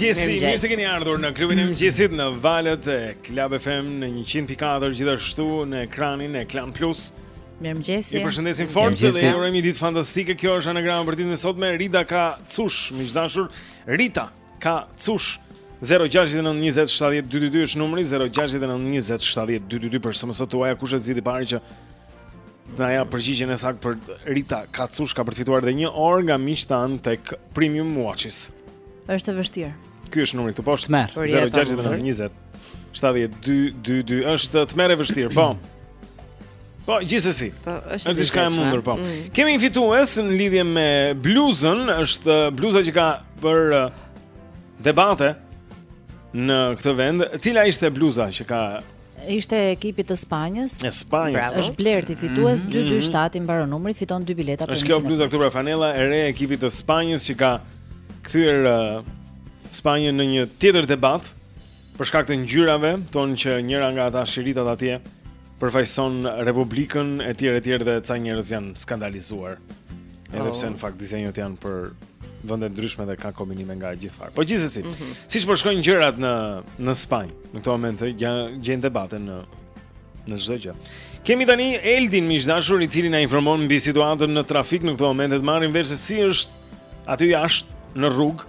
Speaker 1: mëngjesi, mirë se keni ardhur në klubin e mëngjesit në valët e Club FM në 100.4 gjithashtu në ekranin e Klan Plus.
Speaker 4: Mirëmëngjesi.
Speaker 1: Ju përshëndesim fort dhe ju urojmë një ditë fantastike. Kjo është anagrama për ditën e sotme. Rita ka cush, miq të dashur. Rita, ka cush 0692070222 është numri 0692070222 për SMS-të tuaja kush e zgjidh i pari që na jep përgjigjen e saktë për Rita ka cush ka përfituar dhe një orë nga miqtë tanë tek Premium Watches.
Speaker 4: Është e vështirë.
Speaker 1: Ky është numri këtu poshtë. 0692070222. 7222 është tmerr e vështirë, po. Po, gjithsesi.
Speaker 2: Po, është
Speaker 1: diçka e mundur, po.
Speaker 2: Mm.
Speaker 1: Kemi një fitues në lidhje me bluzën, është bluza që ka hapur debate në këtë vend. Cila ishte bluza që ka
Speaker 4: ishte e ekipit të Spanjës.
Speaker 1: E Spanjës. Bravo.
Speaker 4: Është Blerti fitues 227 i mbaron numri, fiton dy bileta për.
Speaker 1: Është kjo bluza këtu pra fanella e re e ekipit të Spanjës që ka kthyer Spanjën në një tjetër debat. Për shkak të ngjyrave, thonë që njëra nga ata shiritat atje përfaqëson Republikën e tjerë e tjerë dhe ca njerëz janë skandalizuar. Edhe pse në fakt dizenjot janë për vende të ndryshme dhe ka kombinime nga gjithfarë. Po gjithsesi, siç po shkojnë gjërat në Spanjë, në këto momente gjejnë debate në çdo gjë. Kemi tani Eldin miq të dashur i cili na informon mbi situatën në trafik në këto momente. Të marrim vesh se si është aty jashtë në rrugë.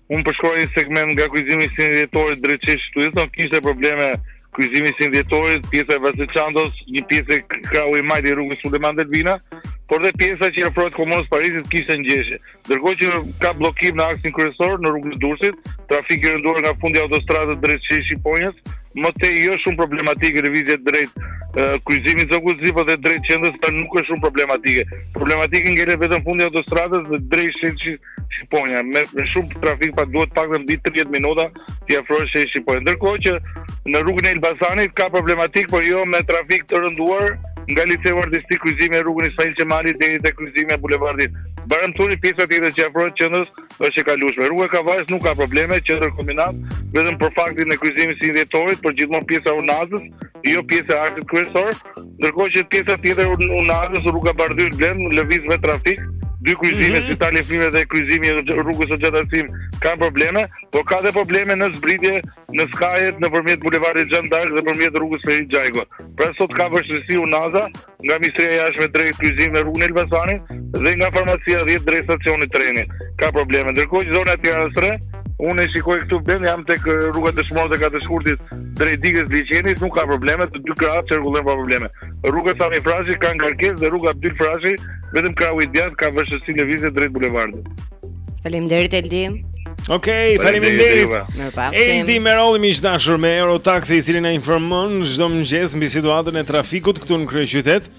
Speaker 16: Unë përshkoj një segment nga kryqëzimi i 21 Dhjetorit drejt sheshit Uillson, kishte probleme kryqëzimi i 21 Dhjetorit, pjesa e Vasil Shantos, një pjesë e krahu i majtë i rrugës Sulejman Delvina, por dhe pjesa që i afrohet Komunës së Parisit kishte ngjeshje. Ndërkohë që ka bllokim në aksin kryesor në rrugën e Durrësit, trafik i rënduar nga fundi i autostradës drejt sheshit Shqiponja, më tej jo shumë problematike lëvizja drejt kryqëzimit te Zogu i Zi, por dhe drejt qendrës, pra nuk është shumë problematike. Problematike ngelet vetëm fundi i autostradës dhe drejt Shqiponja. Me, me shumë trafik pra duhet të paktën mbi 30 minuta t'i afrohesh sheshit Shqiponja. Ndërkohë që në rrugën e Elbasanit ka problematikë, por jo me trafik të rënduar nga liceu artistik kryqëzimi me rrugën Ismail Qemali deri te kryqëzimi i bulevardit Bajram Curri, pjesa tjetër që i afrohet qendrës është e kalueshme. Rruga e Kavajës nuk ka probleme, qendër Kombinat, vetëm për faktin e kryqëzimit 21 Dhjetorit, por gjithmonë pjesa e Unazës, jo pjesë e aksit kryesor, ndërkohë që pjesa tjetër e Unazës rruga Bardhyl Blem lëviz me trafik, dy kryqëzime
Speaker 1: mm -hmm.
Speaker 16: spitali i fëmijëve dhe kryqëzimi i rrugës Qemal Stafa kanë probleme, por ka dhe probleme në zbritje në skajet nëpërmjet bulevardit Xhan Dark dhe nëpërmjet rrugës Petro Nini. Pra sot ka vështirësi unaza, nga Ministria e Jashtme drejt kryqëzimit me rrugën e Elbasanit dhe nga farmacia 10 drejt stacionit të trenit. Ka probleme. Ndërkohë që zona e Tiranës së Re, unë e shikoj këtu ben jam tek rruga Dëshmorët e 4 Shkurtit drejt digës së Liqenit, nuk ka probleme, të dy krahat qarkullojnë pa probleme. Rruga Sami Frashëri ka ngarkesë dhe rruga Abdyl Frashëri vetëm krahu i djathtë ka vështirësi lëvizjeje drejt bulevardit.
Speaker 2: Faleminderit Eldi.
Speaker 1: Okej, okay,
Speaker 2: faleminderit.
Speaker 1: Eldi Merolli i dashur me Euro Taxi i cili na informon çdo mëngjes mbi situatën e trafikut këtu në kryeqytet.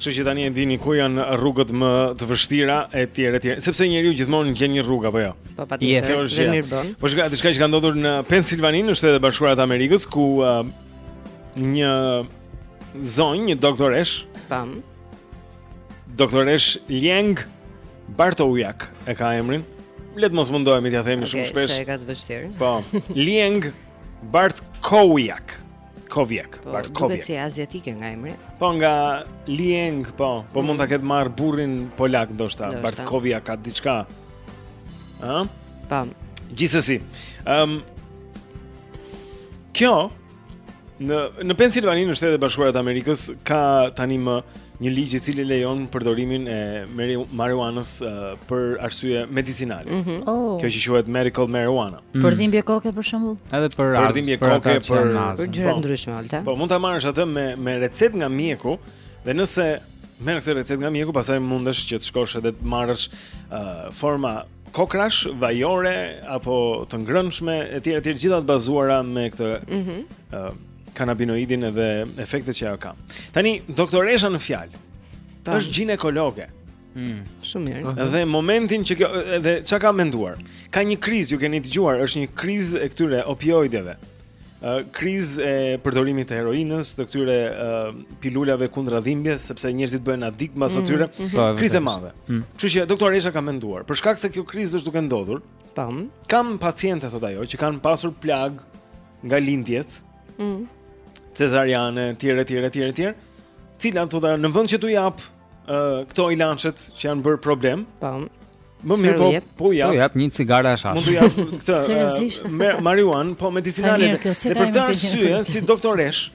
Speaker 1: Kështu që tani e dini ku janë rrugët më të vështira etj etj. Sepse njeriu gjithmonë gjen një rrugë apo jo.
Speaker 2: Po patjetër.
Speaker 1: Yes.
Speaker 2: Dhe mirë bën.
Speaker 1: Po ç'ka diçka që ka ndodhur në Pensilvani, në Shtetet e Bashkuara të Amerikës, ku uh, një zonjë, një doktoreshë,
Speaker 2: pam,
Speaker 1: Doktoreshë Liang Bartkowiak e ka emrin. Le të mos mundohemi t'ia themi okay,
Speaker 2: shumë
Speaker 1: shpesh.
Speaker 2: Okej, sa e ka të vështirë.
Speaker 1: Po. Liang Bartkowiak. Koviak,
Speaker 2: po, Bart
Speaker 1: Koviak.
Speaker 2: Duket si aziatike nga emri.
Speaker 1: Po nga Liang, po, po mm. mund ta ketë marrë burrin polak ndoshta,
Speaker 2: Bart
Speaker 1: Koviak ka diçka. Ëh?
Speaker 2: Po.
Speaker 1: Gjithsesi. Ehm um, Kjo Në në Pensilvani në Shtetet e Bashkuara të Amerikës ka tanimë një ligj i cili lejon përdorimin e marijuanës për arsye medicinale.
Speaker 4: Mm -hmm. oh.
Speaker 1: Kjo që quhet medical marijuana. Mm.
Speaker 4: Për dhimbje koke për shembull?
Speaker 3: Edhe për
Speaker 1: rast,
Speaker 3: për
Speaker 1: dhimbje koke për
Speaker 3: për,
Speaker 2: për gjëra
Speaker 1: po.
Speaker 2: të ndryshme alta.
Speaker 1: Po mund ta marrësh atë me me recetë nga mjeku dhe nëse merr këtë recetë nga mjeku, pastaj mundesh që të shkosh edhe të marrësh uh, forma kokrash, vajore apo të ngrënshme etj etj gjitha të bazuara me këtë
Speaker 2: ëh mm -hmm.
Speaker 1: uh, kanabinoidin dhe efektet që ajo ka. Tani doktoresha në fjalë është gjinekologe. Mm.
Speaker 2: Shumë mirë. Uh -huh.
Speaker 1: Dhe momentin që kjo dhe ça ka menduar? Ka një krizë, ju keni dëgjuar, është një krizë e këtyre opioideve. krizë e përdorimit të heroinës, të këtyre pilulave kundra dhimbjes, sepse njerëzit bëhen adikt mbas
Speaker 2: mhm,
Speaker 1: atyre,
Speaker 2: mhm. Po,
Speaker 1: krizë e madhe.
Speaker 3: Mm.
Speaker 1: Kështu që doktoresha ka menduar, për shkak se kjo krizë është duke ndodhur,
Speaker 2: tam,
Speaker 1: kam paciente thotë ajo që kanë pasur plagë nga lindjet.
Speaker 2: Mm.
Speaker 1: Cezariane, etj, etj, etj, etj. Cilat thotë në vend që t'u jap ë uh, këto ilaçet që janë bërë problem.
Speaker 2: Po.
Speaker 1: Më mirë po po ja.
Speaker 3: Po jap një cigare hashash.
Speaker 1: Mund të jap këtë.
Speaker 4: Seriozisht.
Speaker 1: Me marijuanë, po medicinale. Dhe për këtë arsye, si doktoreshë,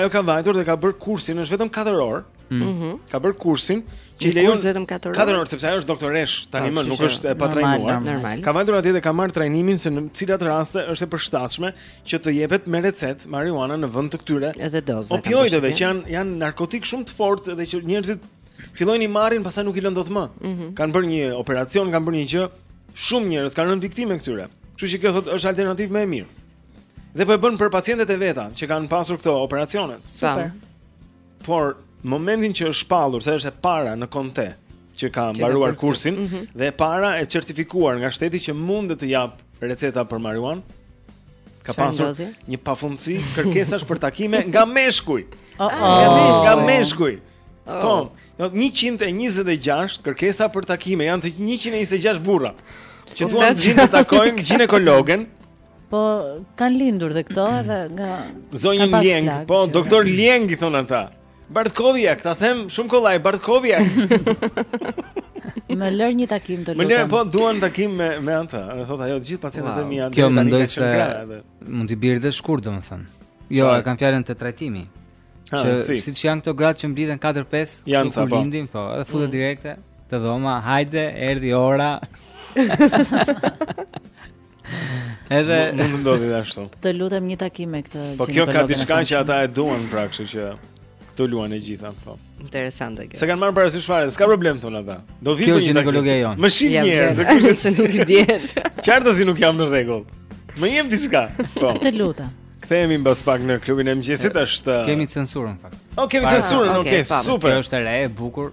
Speaker 1: ajo ka vajtur dhe ka bërë kursin, është vetëm 4 orë. Mm.
Speaker 2: Mhm.
Speaker 1: Ka bërë kursin që i lejon
Speaker 2: vetëm 4 orë.
Speaker 1: 4 orë sepse ajo është doktoreshë tani më nuk është e patrajnuar. Ka vajtur atje dhe ka marrë trajnimin se në cilat raste është e përshtatshme që të jepet me recetë marijuana në vend të këtyre opioideve që janë janë narkotikë shumë të fortë dhe që njerëzit fillojnë i marrin pastaj nuk i lënë dot më.
Speaker 2: Mm -hmm.
Speaker 1: Kanë bërë një operacion, kanë bërë një gjë, shumë njerëz kanë rënë viktimë e këtyre. Kështu që kjo thotë është alternativë më e mirë. Dhe po e bën për pacientet e veta që kanë pasur këto operacione.
Speaker 2: Super.
Speaker 1: Por momentin që është shpallur se është e para në konte, që ka mbaruar kursin
Speaker 2: mm -hmm.
Speaker 1: dhe e para e certifikuar nga shteti që mund të japë receta për marijuanë. Ka pasur një pafundësi kërkesash për takime nga meshkuj.
Speaker 4: Oh,
Speaker 2: oh,
Speaker 1: nga meshkuj. Nga meshkuj.
Speaker 2: Oh.
Speaker 1: Po, 126 kërkesa për takime, janë të 126 burra që duan të vinë të takojnë gjinekologen.
Speaker 4: Po kanë lindur dhe këto edhe nga Zonjë
Speaker 1: Lieng, po doktor Lieng i thonë ata. Bartkovia, ta them shumë kollaj Bartkovia.
Speaker 4: Më lër një takim të
Speaker 1: lutem. Më
Speaker 4: lër
Speaker 1: po duan takim me me anë. Më thotë ajo të gjithë pacientët e mi janë.
Speaker 3: Kjo
Speaker 1: mendoi
Speaker 3: se mund t'i bjerë dhe shkurt domethënë. Jo, e kanë fjalën te trajtimi. Që siç janë këto gratë që mblidhen 4-5,
Speaker 1: janë sapo
Speaker 3: lindin, po, edhe futet mm. direkt te dhoma. Hajde, erdhi ora. Edhe
Speaker 1: mund të ndodhë ashtu.
Speaker 4: Të lutem një takim me këtë gjë.
Speaker 1: Po kjo ka diçka që ata e duan pra, kështu që këtu luan e gjitha, po.
Speaker 2: Interesante kjo.
Speaker 1: S'e kanë marrë parasysh fare, s'ka problem thonë ata. Do vij
Speaker 3: po
Speaker 1: një gjinekologe
Speaker 3: jonë.
Speaker 1: Më shih një herë, se kush
Speaker 2: se nuk i dihet.
Speaker 1: Qartë si nuk jam në rregull. Më jep diçka. Po.
Speaker 4: Të lutem.
Speaker 1: Kthehemi mbas pak në klubin e mëngjesit është.
Speaker 3: Kemi censurën fakt.
Speaker 1: Oh, kemi censurën, okay,
Speaker 2: okay,
Speaker 1: super.
Speaker 3: Kjo është e re, e bukur.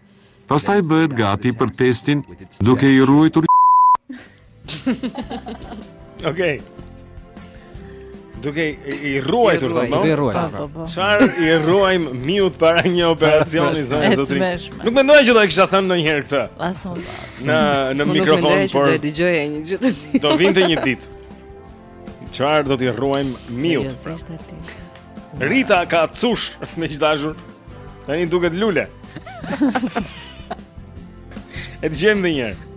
Speaker 1: Pastaj
Speaker 17: bëhet gati për testin duke i
Speaker 3: rruajtur
Speaker 1: Okej.
Speaker 17: Duke i
Speaker 1: rruajtur, do
Speaker 2: të
Speaker 1: thonë.
Speaker 3: Duke i rruajtur.
Speaker 4: Po, po, po.
Speaker 1: Çfarë i rruajmë miut para një operacioni zonja
Speaker 4: e zotërinj?
Speaker 1: Nuk mendoj që do e kisha thënë ndonjëherë këtë.
Speaker 4: Asun.
Speaker 1: Në në mikrofon, por
Speaker 2: do të dëgjojë një gjë të tillë.
Speaker 1: Do vinte një ditë. Çfarë do t'i rruajmë miut?
Speaker 4: Seriozisht pra. aty.
Speaker 1: Rita ka qenë shumë e dashur. Tani duket lule. E dëgjojmë dhe një herë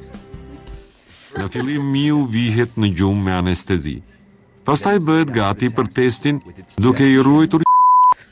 Speaker 17: Në fillim miu vihet në gjumë me anestezi Pastaj bëhet gati për testin duke
Speaker 18: i
Speaker 1: rruajtur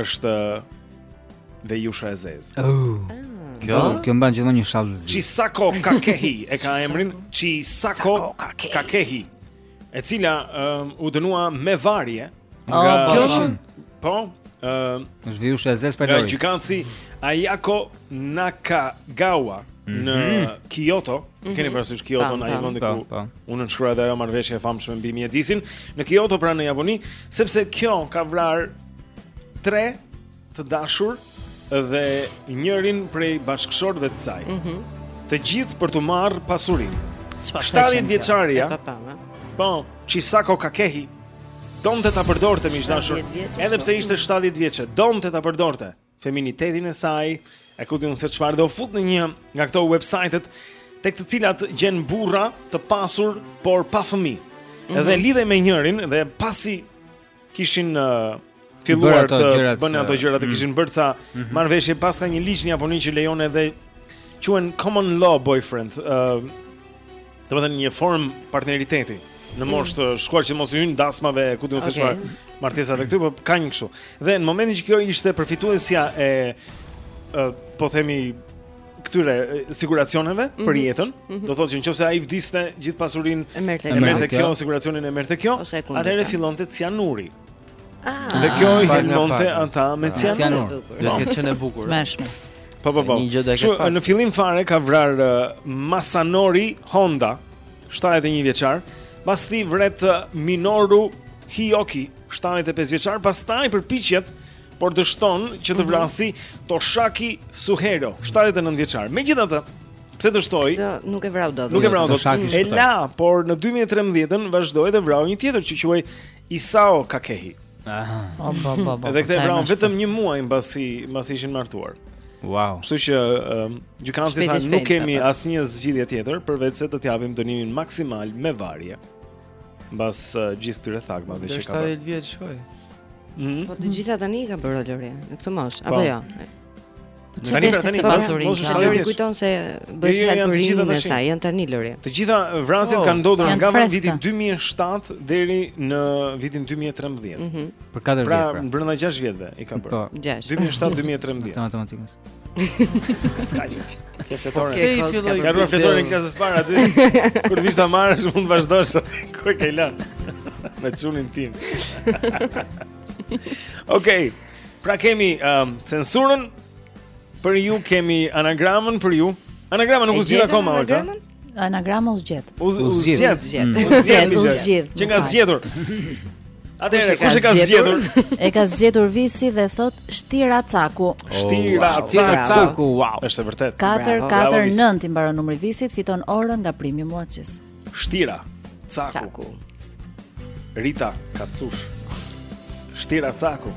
Speaker 1: është vejusha e zezë.
Speaker 3: Oh.
Speaker 1: Kjo
Speaker 3: kjo mban gjithmonë një shall të zi.
Speaker 1: Chisako Kakehi e ka emrin Chisako Kakehi. E cila um, u dënua me varje ah, nga
Speaker 3: oh, po, kjo është.
Speaker 1: Po, ëm um,
Speaker 3: është vejusha e zezë për lojë.
Speaker 1: Gjykatësi Ayako Nakagawa mm -hmm. në
Speaker 3: mhm.
Speaker 1: Kyoto. Mm -hmm. Keni
Speaker 3: mhm.
Speaker 1: parasysh Kyoto në
Speaker 3: Japoni
Speaker 1: ku
Speaker 3: ta.
Speaker 1: u nënshkrua dhe ajo marrëveshja e famshme mbi mjedisin në Kyoto pra në Japoni, sepse kjo ka vrarë tre të dashur dhe njërin prej bashkëshortëve të saj.
Speaker 2: Mhm.
Speaker 1: Mm të gjithë për t'u marrë pasurinë. 70 vjeçaria. Po, Chisako Kakehi donte ta përdorte me
Speaker 2: të dashur.
Speaker 1: Edhe pse ishte 70 vjeçë, donte ta përdorte. feminitetin e saj, e ku di unë se çfarë dhe u fut në një nga këto websajtet tek të cilat gjen burra të pasur por pa fëmijë. Mm
Speaker 3: -hmm.
Speaker 1: Dhe lidhej me njërin dhe pasi kishin uh, filluar të bënin ato gjërat e
Speaker 3: mm.
Speaker 1: kishin bërë ca mm -hmm. marrëveshje paska një ligj në Japoni që lejon edhe quhen common law boyfriend, uh, Domethënë një formë partneriteti në moshë të shkuar që mos i hyjnë dasmave, ku di unë se
Speaker 2: Okej.
Speaker 1: çfarë martesave këtu, po ka një kështu. Dhe në momentin që kjo ishte përfituesja e ë, po themi këtyre e, siguracioneve për jetën, do të thotë që në qoftë se ai vdiste gjithë pasurinë Mhm.
Speaker 2: E merrte
Speaker 1: e
Speaker 2: kjo.
Speaker 1: merrte
Speaker 2: kjo,
Speaker 1: siguracionin e merrte kjo,
Speaker 2: Ose e kundërta.
Speaker 1: atëherë fillonte cianuri. Dhe kjo i helmonte ata me cianur.
Speaker 5: Do të ketë qenë e bukur.
Speaker 4: Tmerrshme.
Speaker 1: Po po po.
Speaker 5: Një gjë do
Speaker 1: të
Speaker 5: ketë.
Speaker 1: Në fillim fare ka vrarë uh, Masanori Honda, 71 vjeçar, pas tij vret uh, Minoru Hioki, 75 vjeçar, pastaj përpiqet por dështon që të
Speaker 2: mhm.
Speaker 1: vrasi Toshaki Suhero, 79 vjeçar. Megjithatë, pse dështoi?
Speaker 2: Nuk e vrau dot.
Speaker 1: Nuk e vrau dot. E la, por në 2013-ën vazhdoi dhe vrau një tjetër që quhej Isao Kakehi.
Speaker 3: Ah,
Speaker 4: po, po, po.
Speaker 1: Edhe këtë e vrau vetëm një muaj mbasi mbasi ishin martuar.
Speaker 3: Wow.
Speaker 1: Kështu që um,
Speaker 2: gjykatësi
Speaker 1: tha nuk kemi asnjë zgjidhje tjetër përveç se të të japim dënimin maksimal me varje. Mbas uh, gjithë këtyre thakmave që ka. Do
Speaker 5: të shkojë. Mm
Speaker 1: -hmm.
Speaker 2: Po të gjitha tani i ka bërë Lori në këtë moshë, apo
Speaker 4: po. jo?
Speaker 1: Tani
Speaker 4: për
Speaker 1: tani
Speaker 4: pas
Speaker 1: mos është lëri
Speaker 2: kujton se bëhet
Speaker 1: jo, jo,
Speaker 2: fjalë për rinën
Speaker 1: e
Speaker 2: saj, janë tani lëri.
Speaker 1: Të gjitha vrasjet
Speaker 5: oh,
Speaker 1: kanë ndodhur nga viti 2007 deri në vitin 2013.
Speaker 2: Mm -hmm.
Speaker 3: Për 4
Speaker 1: pra,
Speaker 3: vjet. Pra,
Speaker 1: brenda 6 vjetëve i ka bërë. 2007-2013.
Speaker 3: Po. Matematikës.
Speaker 1: Skajës. Ke fletore.
Speaker 5: Ke fletore.
Speaker 1: Ka bërë fletoren e klasës së parë aty. Kur të vish ta marrësh, mund të vazhdosh. Ku e ke lënë? Me çunin tim. Okej. Okay. Pra kemi um, censurën për ju, kemi anagramën për ju. Anagrama nuk u zgjidh akoma, Olta.
Speaker 4: Anagrama u zgjidh.
Speaker 1: U zgjidh.
Speaker 3: U
Speaker 1: zgjidh.
Speaker 2: Mm.
Speaker 4: U zgjidh. U
Speaker 1: zgjidh.
Speaker 4: Qenka
Speaker 1: zgjidhur. Atëherë,
Speaker 2: kush e ka
Speaker 1: zgjidhur? E ka
Speaker 4: zgjidhur Visi dhe
Speaker 1: thotë
Speaker 3: Shtiracaku.
Speaker 1: Oh,
Speaker 3: Shtiracaku, wow.
Speaker 1: Është e vërtetë.
Speaker 4: 449 i mbaron numri i Visit, fiton orën nga Premium Watches.
Speaker 2: Shtiracaku.
Speaker 1: Rita Kacush. Shtiracaku.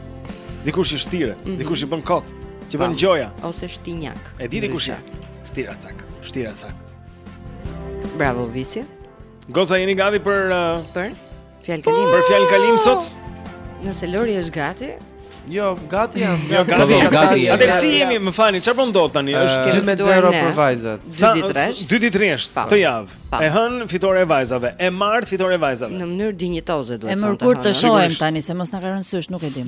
Speaker 1: Dikush që shtiret, mm -hmm. dikush që bën kot, që bën gjoja.
Speaker 2: Ose shtinjak.
Speaker 1: E di ti kush je? Shtiracak. Shtiracak.
Speaker 2: Bravo, Visi.
Speaker 1: Goca, jeni gati për... Uh...
Speaker 2: Për? Fjalëkalim.
Speaker 1: Për fjalëkalim sot?
Speaker 2: Nëse Lori është gati,
Speaker 5: Jo, gati jam.
Speaker 1: Jo, gati
Speaker 3: jam. Gati jam.
Speaker 1: Atëherë si jemi, më falni, çfarë po ndodh tani? Është
Speaker 5: dy me
Speaker 2: zero
Speaker 5: për vajzat.
Speaker 2: Dy ditë rresht.
Speaker 1: Dy ditë rresht këtë javë. E hënë fitore e vajzave, e martë fitore e vajzave.
Speaker 2: Në mënyrë dinjitoze duhet
Speaker 4: thënë.
Speaker 2: E
Speaker 4: mërkurë të
Speaker 1: shohim
Speaker 4: tani se mos na ka rënë sysh, nuk e dim.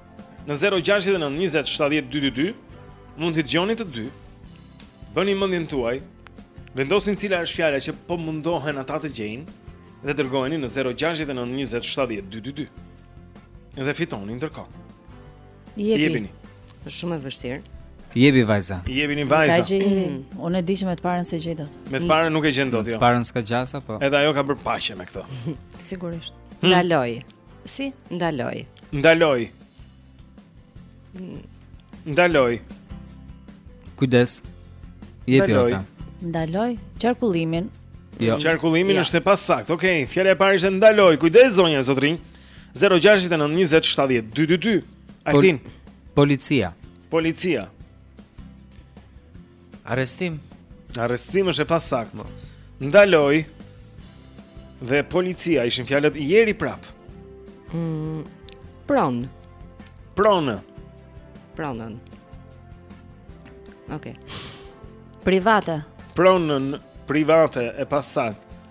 Speaker 3: Në
Speaker 1: 069 20 70 222 mund t'i dëgjoni të dy. Bëni mendjen tuaj. Vendosni cila është fjala që po mundohen ata të gjejnë dhe dërgojeni në 069 20 70 222. Dhe fitoni ndërkohë.
Speaker 4: Jepi.
Speaker 1: Jepini.
Speaker 2: Është shumë e vështirë.
Speaker 3: Jepi vajza.
Speaker 1: Jepini vajza.
Speaker 4: S'ka gjë jemi. Mm. Unë e di që me të parën s'e gjej dot.
Speaker 1: Me të parën nuk e gjen dot jo.
Speaker 3: Me të parën s'ka gjasa po.
Speaker 1: Edhe ajo ka bërë paqe me këtë.
Speaker 4: Sigurisht. Hmm.
Speaker 2: Ndaloj. Hmm.
Speaker 4: Si?
Speaker 2: Ndaloj.
Speaker 1: Ndaloj. Ndaloj.
Speaker 3: Kujdes. Jepi, Olta.
Speaker 4: Ndaloj qarkullimin.
Speaker 3: Jo.
Speaker 1: Qarkullimin
Speaker 2: jo.
Speaker 1: është e pasaktë. Okej, okay. fjala e parë ishte ndaloj. Kujdes zonja, zotërinj. 069 20 70 222. Altin.
Speaker 3: Policia.
Speaker 1: Policia.
Speaker 5: Arrestim.
Speaker 1: Arrestim është e pasaktë.
Speaker 5: Mos.
Speaker 1: Ndaloj. Dhe policia ishin fjalët, Jeri prapë.
Speaker 2: Mm, pronë.
Speaker 1: Pronë.
Speaker 2: Pronën. Okej.
Speaker 1: Okay. Private. Pronën private e pasaktë.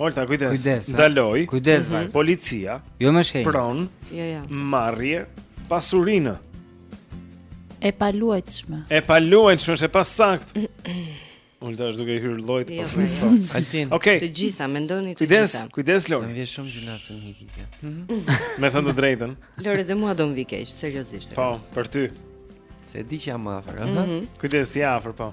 Speaker 1: Olta, kujdes.
Speaker 3: Kujdes.
Speaker 1: Daloj.
Speaker 3: Kujdes, vajzë.
Speaker 1: Policia.
Speaker 3: Jo më shkënjë.
Speaker 1: Pron.
Speaker 2: Jo, jo.
Speaker 1: Marrje pasurinë.
Speaker 4: E paluajtshme.
Speaker 1: E paluajtshme, është e pasaktë. Olta është duke hyrë llojit
Speaker 2: jo,
Speaker 1: pasurisë.
Speaker 2: Jo,
Speaker 1: jo.
Speaker 5: Altin.
Speaker 1: Okej.
Speaker 2: Të gjitha mendoni të gjitha.
Speaker 1: Kujdes,
Speaker 5: kujdes
Speaker 1: Lori.
Speaker 5: Më vjen shumë gjynah që më iku kjo. Mhm.
Speaker 1: Me thënë të drejtën.
Speaker 2: Lori dhe mua do më vijë keq, seriozisht.
Speaker 1: Po, për ty.
Speaker 5: S'e di që jam afër, ëh. Mhm.
Speaker 1: Kujdes, jam afër, po.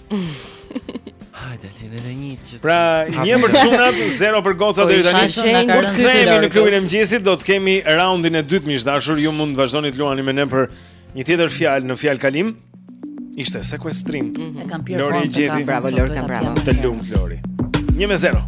Speaker 5: Hajde, ti në dhe një që...
Speaker 1: Pra, një për çunat, zero për gocat
Speaker 2: dhe
Speaker 1: tani.
Speaker 4: Kur
Speaker 2: të
Speaker 1: kthehemi në klubin e mëngjesit, do të kemi raundin e dytë miq të dashur Ju mund të vazhdoni të luani me ne për një tjetër fjalë në Fjalëkalim Ishte sekuestrim mhm.
Speaker 4: E kam
Speaker 1: pjerë
Speaker 4: fond
Speaker 1: të kam
Speaker 2: bravo,
Speaker 1: Lori,
Speaker 13: kam
Speaker 19: bravo Të lumtë, Lori Një
Speaker 18: me
Speaker 4: zero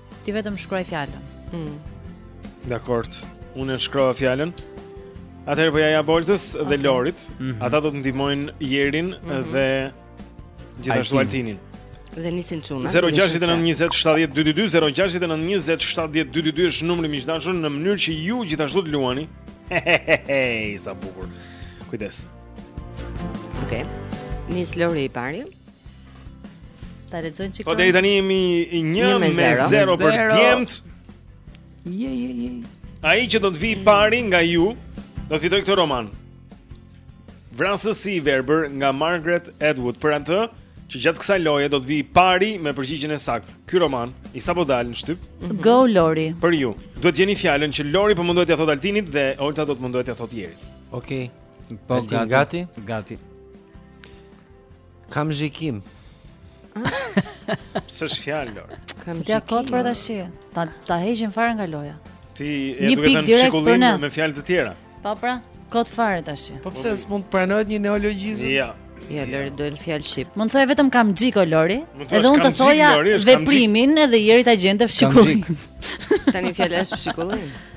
Speaker 4: Ti vetëm shkruaj fjalën.
Speaker 2: Mm.
Speaker 1: Dakord. Unë e shkrova fjalën. Atëherë po ia jap Oltës dhe okay. Lorit.
Speaker 3: Mm -hmm.
Speaker 1: Ata do të ndihmojnë Jerin mm -hmm. dhe gjithashtu
Speaker 3: Altinin.
Speaker 2: Dhe nisin
Speaker 1: çunat. 0692070222 0692070222 është numri, miq të dashur, në mënyrë që ju gjithashtu të luani. Hej, sa bukur. Kujdes.
Speaker 2: Okej. Okay. Nis Lori i pari.
Speaker 4: Ta lexoj një çikë.
Speaker 1: Po deri tani jemi 1
Speaker 2: me
Speaker 1: 0 për djemtë.
Speaker 4: Je je je.
Speaker 1: Ai që do të vijë i pari nga ju, do të fitojë këtë roman. Vrasësi i verbër nga Margaret Atwood për atë që gjatë kësaj loje do të vijë i pari me përgjigjen e saktë. Ky roman i sapodalë në shtyp. Mm -hmm.
Speaker 4: Go Lori.
Speaker 1: Për ju. Duhet të gjeni fjalën që Lori po mundohet t'ia thotë Altinit dhe Olta do të mundohet t'ia thotë Jerit.
Speaker 5: Okej.
Speaker 3: Okay.
Speaker 5: Po
Speaker 3: gati.
Speaker 5: Gati. Kamxhikim.
Speaker 1: S'është fjalë, Lori.
Speaker 2: Kamxhikim.
Speaker 4: Ia fute kot për tashi. Ta, ta heqim fare nga loja.
Speaker 1: Ti
Speaker 4: je
Speaker 1: duke thënë fshikullim
Speaker 4: në...
Speaker 1: me fjalë të tjera.
Speaker 4: Pa po, pra, kot fare tashi.
Speaker 5: Po pse s'mund të pranohet një neologjizëm?
Speaker 1: Ja.
Speaker 2: Ja, Lori, do vetëm fjalë shqip.
Speaker 4: Mund të thoje vetëm kamxhik, o, Lori. Edhe unë të thoja veprimin edhe Jeri të gjente fshikullim. Kamxhik.
Speaker 2: Tani fjala është
Speaker 3: fshikullim.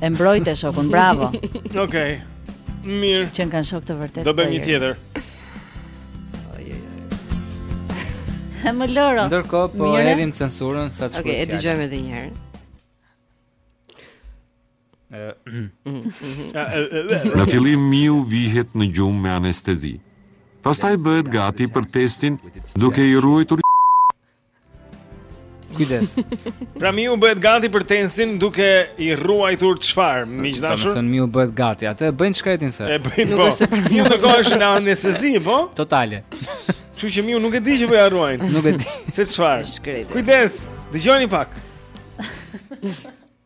Speaker 3: E
Speaker 4: mbrojte shokun, bravo.
Speaker 1: Okej. Okay. Mirë.
Speaker 4: Të kanë shok të vërtetë.
Speaker 1: Do bëjmë një tjetër.
Speaker 4: Ama Loro.
Speaker 3: Ndërkohë po
Speaker 4: Mire?
Speaker 3: e hedhim censurën sa çfarë.
Speaker 2: Okej, okay,
Speaker 3: e
Speaker 2: dëgjojmë edhe një herë.
Speaker 17: Në fillim miu vihet në gjumë me anestezi. Pastaj bëhet gati për testin duke i rruajtur
Speaker 3: Kujdes.
Speaker 1: pra miu bëhet gati për testin duke i rruajtur çfarë? Miq
Speaker 3: të
Speaker 1: dashur.
Speaker 3: Domethënë miu bëhet gati. Atë e bëjnë të shkretin se.
Speaker 1: E bëjnë po. Miu do të ketë qenë në anestezi, po?
Speaker 3: Totale.
Speaker 1: Kështu që miu nuk e di që po ia rruajnë.
Speaker 3: Nuk e di.
Speaker 1: Se çfarë? Kujdes. Dëgjoni pak.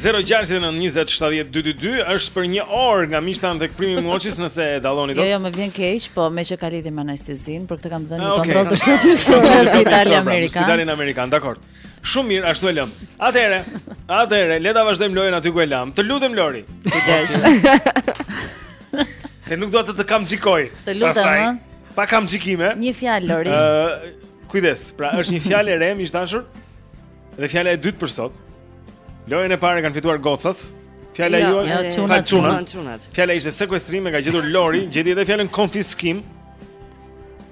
Speaker 1: 069 20 70 222 është për njërin nga miqtë tanë dhe ky premium çmim nëse e dalloni dot
Speaker 4: Jo, jo, më vjen keq, po meqë ka lidhje me anestezinë Për këtë kam dhe një
Speaker 1: ah,
Speaker 4: kontroll të shikimit në spitalin amerikan
Speaker 1: Spitalin amerikan, dakor Shumë mirë, ashtu e lëm Atëherë, atëherë, le ta vazhdojmë lojën aty ku e lamë Të lutem Lori Se nuk dua të të paragjykoj
Speaker 4: Të lutem, ha?
Speaker 1: Pa paragjykime
Speaker 4: Një fjalë, Lori
Speaker 1: Kujdes, pra është një fjalë e re, miq të dashur Dhe fjala e dytë për sot. Lojën e parë kanë fituar gocat. Fjala
Speaker 2: jo,
Speaker 1: juaj,
Speaker 2: jo,
Speaker 1: po
Speaker 2: çunat.
Speaker 1: Fjala ishte sekuestrim, e ka gjetur Lori, gjeti edhe fjalën konfiskim.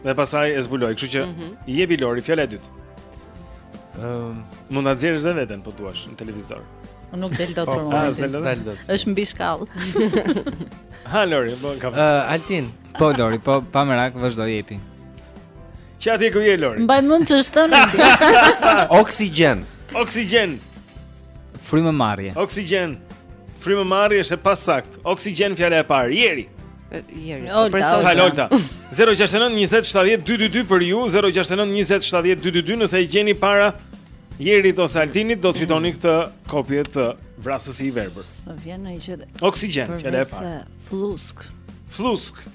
Speaker 1: Dhe pastaj e zbuloi, kështu që
Speaker 2: mm -hmm.
Speaker 1: i jepi Lori fjala e dytë.
Speaker 5: Ëm, ehm, um,
Speaker 1: mund ta nxjerrësh edhe veten po duash në televizor.
Speaker 4: Unë nuk del dot për
Speaker 5: mua. Ah,
Speaker 4: Është mbi shkallë.
Speaker 1: ha Lori, po kam.
Speaker 5: Ë, uh, Altin.
Speaker 3: Po Lori, po pa merak vazhdo jepi.
Speaker 1: Që atje ku je Lori.
Speaker 4: Mbaj mend ç'është thënë.
Speaker 5: Oksigjen.
Speaker 1: Oksigjen.
Speaker 3: Frymëmarrje.
Speaker 18: Oksigjen. Frymëmarrje është e pasaktë. Oksigjen fjala e parë. Jeri.
Speaker 1: Jeri.
Speaker 4: Po
Speaker 1: Olta.
Speaker 18: Olta. 069 20 70 222 për ju, 069 20 70 222 nëse e gjeni para Jerit ose Altinit do të fitoni këtë kopje të Vrasësi i verbër.
Speaker 4: Më vjen ai që
Speaker 18: Oksigjen, fjala e parë.
Speaker 3: Flluskë.
Speaker 18: Flluskë.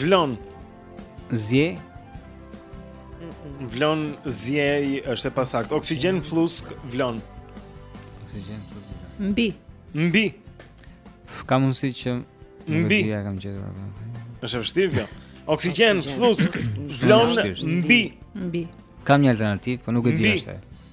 Speaker 20: Vlon.
Speaker 18: Zien. Vlon zien është e pasaktë. Oksigjen flluskë vlon.
Speaker 3: Oksigjen flluskë.
Speaker 4: Mbi.
Speaker 18: Mbi.
Speaker 3: Ka mundësi që
Speaker 18: mbi
Speaker 3: ia kam gjetur apo.
Speaker 18: Është e vështirë kjo. Oksigjen flluskë vlon mbi.
Speaker 4: Mbi.
Speaker 3: Kam një alternativë, po nuk e di
Speaker 1: ashtu.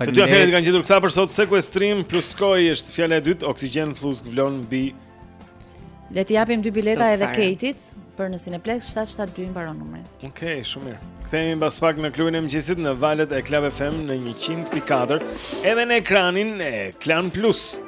Speaker 18: Të
Speaker 3: dyja
Speaker 18: fjalët kanë gjetur këta për sot sekuestrim plus koi është fjala e dytë, oksigjen flluskë vlon mbi
Speaker 4: Le t'i japim dy bileta
Speaker 1: Stop,
Speaker 4: edhe Kejtit për në Cineplexx 772 mbaron numri.
Speaker 18: Okej, okay, shumë mirë. Kthehemi mbas pak në klubin e mëngjesit në valët e Club FM në 100.4 edhe në ekranin e Klan Plus.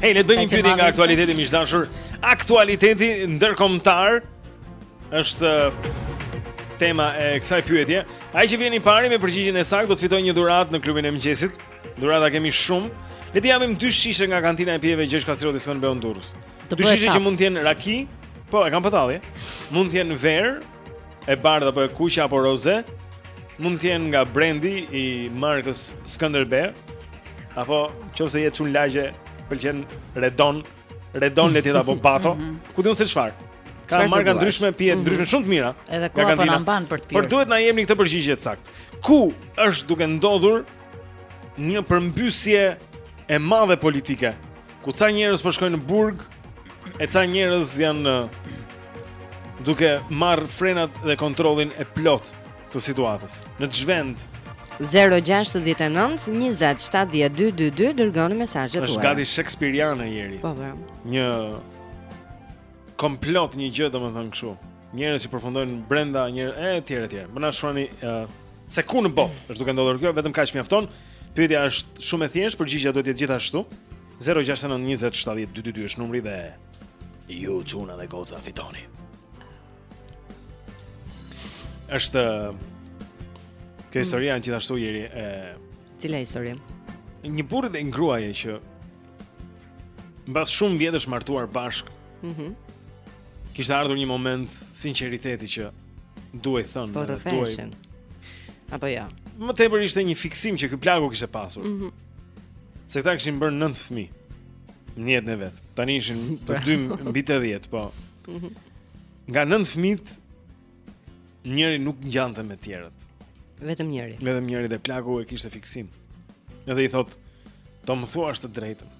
Speaker 1: Hey, le të bëjmë një pyetje nga
Speaker 4: aktualiteti miq
Speaker 1: të dashur. Aktualiteti ndërkombëtar është tema e kësaj pyetje. Ai që vjen i pari me përgjigjen e saktë do të fitojë një dhuratë në klubin e mëngjesit. Dhurata kemi shumë. Le t'i japim dy shishe nga kantina e pijeve Gjergj Kastrioti Skënderbeu në Durrës. Dy shishe që mund të jenë raki, po e kam patallje. Mund të jenë verë e bardhë apo e kuqe apo roze, mund të jenë nga brendi i markës Skënderbe, apo në qoftë se je çun lagje, pëlqen Redon, Redon le të jetë apo Bato, mhm. ku di unë se çfarë. Ka marka
Speaker 2: të
Speaker 1: ndryshme, pije
Speaker 2: mhm.
Speaker 1: të ndryshme shumë të mira.
Speaker 4: Edhe ku
Speaker 1: apo
Speaker 4: na mban për të pirë.
Speaker 1: Por duhet të na jepni këtë përgjigje të saktë. Ku është duke ndodhur një përmbysje e madhe politike, ku ca njerëz po shkojnë në burg, e ca njerëz janë duke marr frenat dhe kontrollin e plotë të situatës. Në ç'vend
Speaker 2: 0-6-9-20-7-2-22 dërgoni mesazhet tuaja është
Speaker 1: gati Shakespearean Jeri
Speaker 2: po, po.
Speaker 1: Një Komplot një gjë domethënë kështu Njerëz që përfundojnë brenda një e tjerë e tjerë Më na shkruani uh, Se ku në botë është duke ndodhur kjo Vetëm kaq mjafton Pyetja është shumë e thjeshtë, përgjigja duhet të jetë gjithashtu. 069 20 70 222 është numri dhe ju çuna dhe goca fitoni. Është kjo mm. historia mm. gjithashtu Jeri e
Speaker 2: cila histori?
Speaker 1: Një burrë dhe një gruaje që mbas shumë vjetësh martuar bashkë.
Speaker 2: Mhm.
Speaker 1: Mm Kishte ardhur një moment sinqeriteti që duhej thënë,
Speaker 2: po, duhej. Apo jo. Ja.
Speaker 1: Më tepër ishte një fiksim që ky plaku kishte pasur.
Speaker 2: Mhm.
Speaker 1: Mm Se këta kishin bërë nëntë fëmijë në jetën e vet Tani ishin të dy mbi tetëdhjetë Po
Speaker 2: mhm.
Speaker 1: Nga nëntë fëmijët njëri nuk ngjante me tjerët
Speaker 2: Vetëm njëri
Speaker 1: Vetëm njëri dhe plaku e kishte fiksim Edhe i thotë Do më thuash të drejtën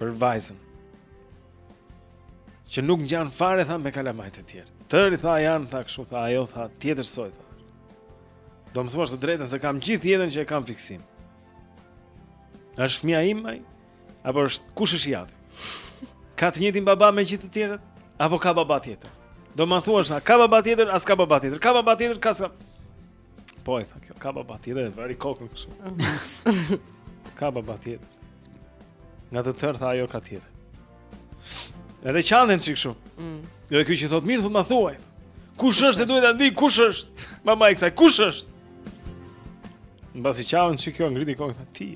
Speaker 1: Për vajzën Që nuk ngjan fare tha me kalamajt e tjerë Tërë tha janë tha kështu tha Ajo tha tjetër soj tha Do më thuash të drejtën se kam gjithë jetën që e kam fiksim. Është fëmija im ai? Apo është kush është i jati? Ka të njëjtin baba me gjithë të tjerët? Apo ka baba tjetër? Do më thuash, a ka baba tjetër, a s'ka baba tjetër. Ka baba tjetër, ka s'ka. Po i tha kjo, ka baba tjetër, e vari kokën kështu. ka baba tjetër. Nga të tërë tha ajo ka tjetër. Edhe qan një çik kështu.
Speaker 2: Mm.
Speaker 1: Dhe ky që thotë mirë, thotë ma thuaj. Kush është se duhet ta di kush është? Baba i kësaj, kush është? Mbasi qau një çik kjo ngriti kokën ti.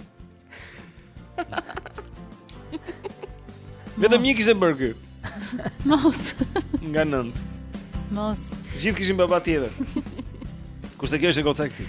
Speaker 1: Vetëm një kishte bërë ky.
Speaker 4: Mos.
Speaker 1: Nga nëntë.
Speaker 4: Mos.
Speaker 1: Gjithë kishin baba tjetër. Kurse kjo është goca e këtij.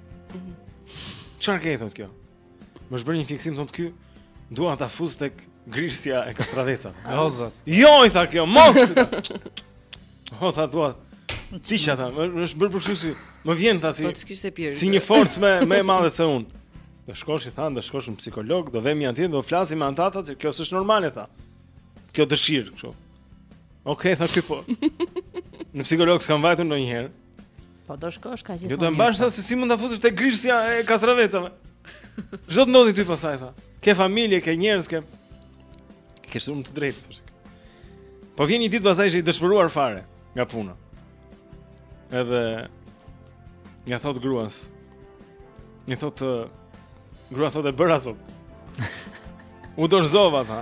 Speaker 14: Çfarë ke thotë kjo? Më është bërë një fiksim thotë ky, dua ta fus tek grirësja e kastravecave.
Speaker 5: Jo zot.
Speaker 14: Jo i tha kjo, mos. Po tha dua. S'di ç'ka tha, më është bërë për shkësi. Më vjen tha si.
Speaker 2: Po të kishte pirë.
Speaker 14: Si një forcë më më e madhe se unë. Do shkosh i thanë, do shkosh në psikolog, do vemi atje, do flasim me atë tha se kjo s'është normale tha. Kjo dëshirë kështu. Okej, okay, tha ky po. Në psikolog s'kam vajtur ndonjëherë.
Speaker 4: Po do shkosh ka gjithmonë.
Speaker 14: Do të mbash se si mund ta fusësh te grirësja e kastravecave. Ç'do të ndodhi ty pasaj tha. Ke familje, ke njerëz, ke ke shumë të drejtë thosh. Po vjen një ditë pasaj ky i dëshpëruar fare nga puna. Edhe ia thotë gruas, Një thotë, grua thotë e bëra zot. U dorëzova tha.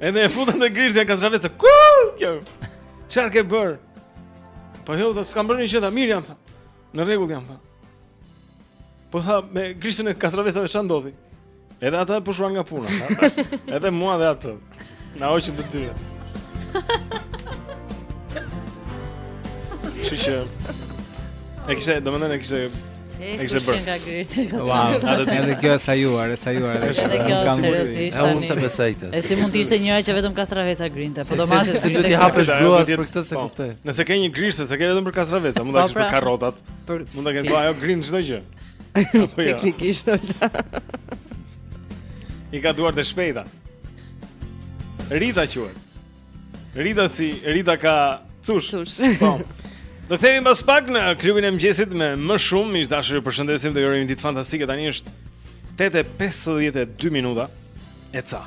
Speaker 14: Edhe e futën te grirësja kastravecave. Ku kjo? Çfarë ke bër? Po jo, s'kam bërë një gjë mirë jam tha. Në rregull jam tha. Po tha me grirësen e kastravecave ça ndodhi. Edhe atë e pushuan nga puna. Edhe mua dhe atë. Na hoqën të dy. Kështu që e kishe, domethënë e kishe
Speaker 4: e kishe
Speaker 14: bërë.
Speaker 4: Nga gjerë, ka
Speaker 3: wow,
Speaker 4: a
Speaker 3: të jetë kjo e sajuar, e sajuar.
Speaker 4: Është kjo seriozisht.
Speaker 5: Ai unë s'e besoj këtë.
Speaker 4: E si mund të ishte njëra që vetëm kastraveca grinte, po domethënë
Speaker 5: se do t'i
Speaker 4: apësh
Speaker 5: gruas për këtë se
Speaker 14: po,
Speaker 5: kuptoj.
Speaker 14: Nëse ke një grirëse, s'e ke vetëm për kastraveca, mund ta
Speaker 4: po,
Speaker 14: kesh për
Speaker 4: pra.
Speaker 14: karrotat. Mund ta kesh ajo grinë çdo gjë. Jo.
Speaker 2: Teknikisht Olta.
Speaker 14: I ka duart e shpejta. Rita quhet. Rita si Rita ka cush.
Speaker 2: Cush.
Speaker 14: Po. Do të kthehemi pas pak në klubin e mëngjesit me më shumë miq të dashur, ju përshëndesim dhe ju urojmë ditë fantastike. Tani është 8:52 minuta e ca.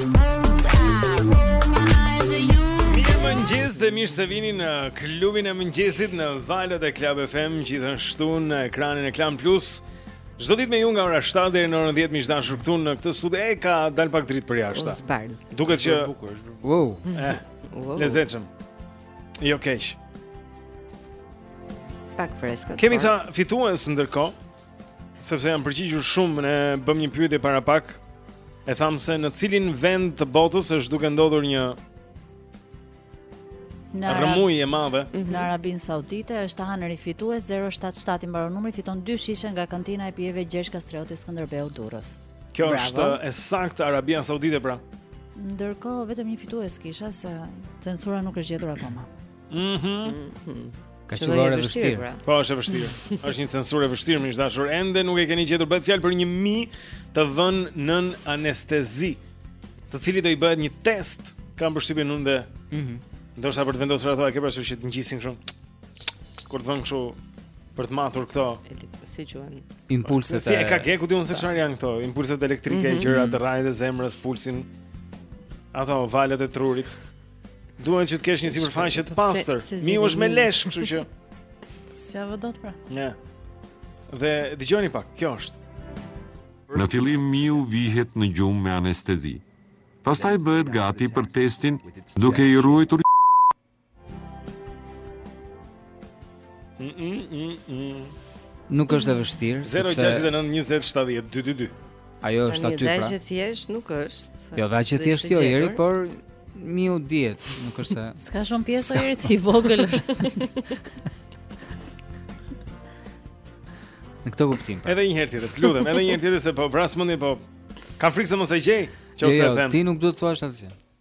Speaker 1: mëngjes dhe mirë se vini në klubin e mëngjesit në valët e Club FM gjithashtu në ekranin e Klan Plus. Çdo ditë me ju nga ora 7 deri në orën 10 miq të dashur këtu në këtë studio e ka dal pak dritë
Speaker 2: përjashta.
Speaker 1: Duket që
Speaker 5: bukur është.
Speaker 3: Wow.
Speaker 1: Eh,
Speaker 2: wow.
Speaker 1: Lezetshëm. Jo keq.
Speaker 2: Pak freskët.
Speaker 1: Kemi
Speaker 2: po.
Speaker 1: ca fitues ndërkohë. Sepse janë përgjigjur shumë ne bëm një pyetje para pak. E tham se në cilin vend të botës është duke ndodhur një rrëmujë e madhe. Mhm.
Speaker 4: Në Arabinë Saudite është Henri fituesi 077 i mbaron numri fiton dy shishe nga kantina e pijeve Gjergj Kastrioti Skënderbeu Durrës.
Speaker 1: Kjo
Speaker 2: Bravo.
Speaker 1: është e saktë Arabia Saudite pra.
Speaker 4: Ndërkohë vetëm një fitues kisha se censura nuk është gjetur akoma.
Speaker 1: Mhm.
Speaker 2: Mm Ka
Speaker 3: qëlluar
Speaker 2: e vështirë. Pra.
Speaker 1: Po, është e vështirë. është një censurë e vështirë, miq të dashur. Ende nuk e keni gjetur. Bëhet fjalë për një mi të vënë nën anestezi, të cilit do i bëhet një test. Kam përshtypjen unë dhe.
Speaker 3: Mhm.
Speaker 1: Mm ndërsa për të vendosur ato, e ke parasysh që të ngjisin kështu. Kur të vënë kështu për të matur këto.
Speaker 2: Si quhen?
Speaker 3: Impulset.
Speaker 1: Si e ka ku e di unë se çfarë janë këto? Impulset elektrike,
Speaker 2: mm -hmm.
Speaker 1: gjëra të rrahurat e zemrës, pulsin. Ato valët e trurit. Duhet që të kesh një sipërfaqe të pastër. Miu është me lesh, kështu që.
Speaker 4: S'ia vë dot pra.
Speaker 1: Ja. Dhe dëgjoni pak, kjo është.
Speaker 17: Në fillim miu vihet në gjumë me anestezi. Pastaj bëhet gati për testin duke i rruajtur
Speaker 1: Mm -mm -mm -mm.
Speaker 3: Nuk është e vështirë, sepse
Speaker 1: 069 20 70 222.
Speaker 3: Ajo është aty pra.
Speaker 2: Një dashje thjesht nuk është.
Speaker 3: Jo,
Speaker 2: dashje
Speaker 3: thjesht jo, eri, por miu dihet, nuk është se.
Speaker 4: S'ka shumë pjesë Eri se i vogël është.
Speaker 3: Në këtë kuptim. Pra.
Speaker 1: Edhe një herë tjetër, lutem, edhe një herë tjetër se po vras mendjen po. Kam frikë se mos e gjej, qoftë
Speaker 3: jo,
Speaker 1: jo, them.
Speaker 3: Ti nuk do të thuash asgjë.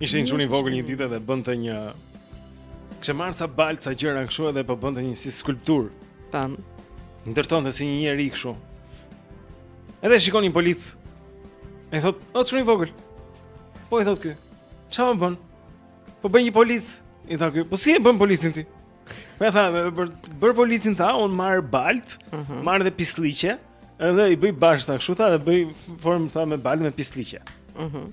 Speaker 1: Ishte një çun i vogël një ditë dhe bënte një Kishte marrë ca baltë, ca gjëra kështu edhe po bënte një si skulpturë
Speaker 2: Tam
Speaker 1: Ndërtonte si një njeri kështu Edhe shikon një polic I thotë, o çun i vogël Po i thotë ky Ça më bën Po bëj një polic I tha ky Po si e bën policin ti Po ja tha, për ta bërë policin tha, unë marr baltë, mm -hmm. marr dhe pislliqe, edhe i bëj bashkë tha, tha dhe bëj formë tha me baltë me pislliqe.
Speaker 2: Mhm.
Speaker 1: Mm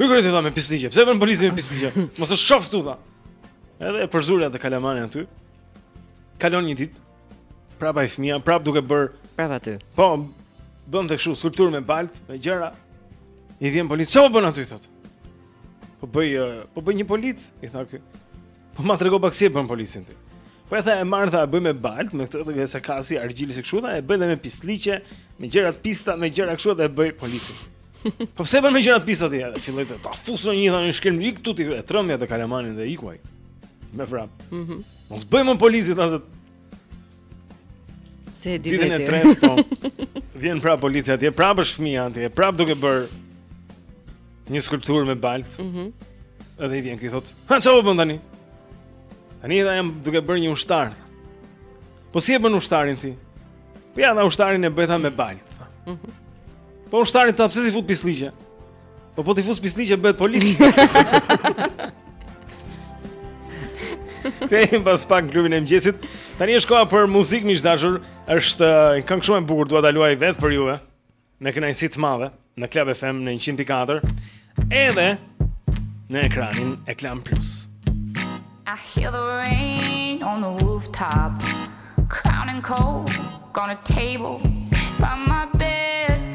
Speaker 1: Ç'kërkon ti tha me pislliqe, pse bëhet polici me pislliqe? Mos të shoh këtu tha. Edhe e përzuri atë kalamanin aty. Kalon një ditë. Prapë ai fëmija, prapë duke bërë
Speaker 2: prapë aty.
Speaker 1: Po bënte kështu skulpturë me baltë, me gjëra. I vjen polici, çfarë bën aty thotë? Po bëj, po bëj një polic, i tha ky. Po ma trego pak si e bën policin ti. Po e tha e marr tha e bëj me baltë, me këtë dhe se ka si argjilë si kështu, e bëj dhe me pislliqe, me gjëra të pista, me gjëra kështu dhe e bëj policin. Po pse bën me gjëra të pista ti? Edhe filloi të ta fusë një tha në shkelm ik këtu ti e trembi atë kalamanin dhe iku ai. Me vrap.
Speaker 2: Mhm.
Speaker 1: Mos bëj më policin tha se
Speaker 2: Se e di vetë.
Speaker 1: Ditën e tretë po. Vjen prapë polici atje, prapë është fëmija atje, prapë duke bërë një skulpturë me baltë.
Speaker 2: Mhm.
Speaker 1: Mm edhe i vjen ky thotë, "Ha çfarë po bën tani?" Tani tha jam duke bërë një ushtar. Po si e bën ushtarin ti? Po ja, tha ushtarin e bëj tha me baltë.
Speaker 2: Mhm.
Speaker 1: Mm po ushtarit tha pse s'i fut pislliqe? Po po t'i fus pislliqe bëhet polic. Kthehemi pas pak në klubin e mëngjesit. Tani është koha për muzikë miq të dashur. Është një këngë shumë e bukur, dua ta luaj vetë për juve. Me kënaqësi të madhe në Club FM në 104. Edhe në ekranin e Klan Plus.
Speaker 21: I hear the rain on the rooftop. Crown and Coke on a table by my bed.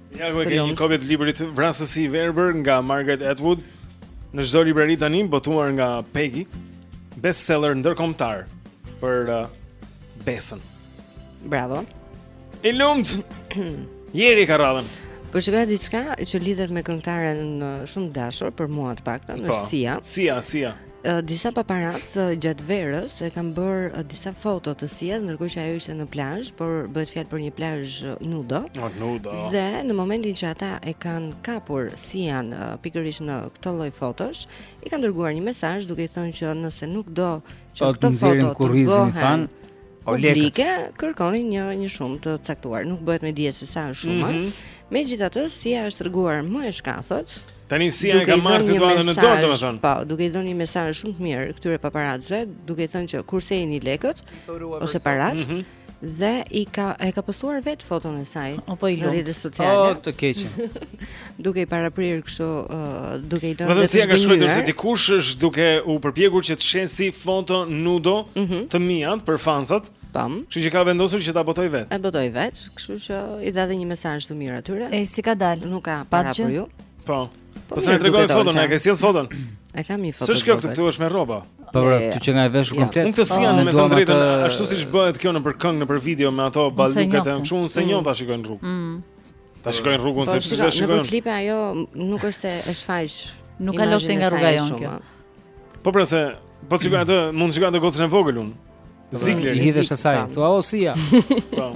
Speaker 1: Ja ku e ke një kopje të librit Vrasësi i verbër nga Margaret Atwood në çdo librari tani botuar nga Pegi, bestseller ndërkombëtar për uh, Besën.
Speaker 2: Bravo.
Speaker 1: I lumt. Eri ka radhën.
Speaker 2: Po shikoj diçka që lidhet me këngëtaren uh, shumë të dashur për mua të paktën,
Speaker 1: po,
Speaker 2: është Sia.
Speaker 1: Sia, Sia.
Speaker 2: disa paparacë gjatë verës e kanë bërë disa foto të sijas, ndërkohë që ajo ishte në plazh, por bëhet fjalë për një plazh nudo.
Speaker 1: Oh, nudo.
Speaker 2: Dhe në momentin që ata e kanë kapur sijan pikërisht në këtë lloj fotosh, i kanë dërguar një mesazh duke i thënë që nëse nuk do që këto foto
Speaker 3: të bëhen
Speaker 2: publike, kërkojnë një një shumë të caktuar. Nuk bëhet me dije se sa është shuma.
Speaker 1: Mm -hmm.
Speaker 2: Megjithatë, sija është treguar më e shkathët.
Speaker 1: Tani sija e ka marrë situatën në dorë, domethënë.
Speaker 2: Po, duke i dhënë një mesazh shumë të mirë këtyre paparacëve, duke i thënë që kursejini lekët ose parat,
Speaker 1: mm -hmm.
Speaker 2: dhe i ka e ka postuar vet foton e saj në
Speaker 4: po
Speaker 2: rrjetet sociale.
Speaker 3: Oh, të keqen.
Speaker 2: duke i paraprirë kështu, uh, duke i dhënë
Speaker 1: siç ka shkruar se dikush është duke u përpjekur që të shesë foto nudo mm -hmm. të mia për fansat.
Speaker 2: Pam.
Speaker 1: Kështu që ka vendosur që ta botojë vet.
Speaker 2: E botoi vet, kështu që i dha dhe një mesazh të mirë atyre.
Speaker 4: E si ka dalë?
Speaker 2: Nuk ka para për ju.
Speaker 1: Po.
Speaker 2: Po,
Speaker 1: po s'e
Speaker 2: tregon
Speaker 1: foton, e ke sjell foton.
Speaker 2: E kam një foto.
Speaker 1: S'është kjo këtu është me rroba.
Speaker 3: Po, po ti qenka e veshur komplet.
Speaker 1: Unë të
Speaker 3: them
Speaker 1: të drejtën, ashtu siç bëhet kjo nëpër këngë, nëpër video me ato ballukat e kështu, unë s'e njoh ta shikoj në rrugë.
Speaker 4: Mm.
Speaker 1: Ta shikoj në rrugë
Speaker 2: po,
Speaker 1: se
Speaker 2: s'e
Speaker 1: shikoj.
Speaker 2: Në klipe ajo nuk është se është fajsh.
Speaker 4: Nuk ka
Speaker 2: luajtur
Speaker 4: nga rruga
Speaker 2: jonë
Speaker 4: kjo.
Speaker 1: Po pra se, po shikoj atë, mund të shikoj atë gocën e vogël unë.
Speaker 3: Ziglerin.
Speaker 1: I
Speaker 3: hidhesh asaj, thua o sija.
Speaker 1: Po.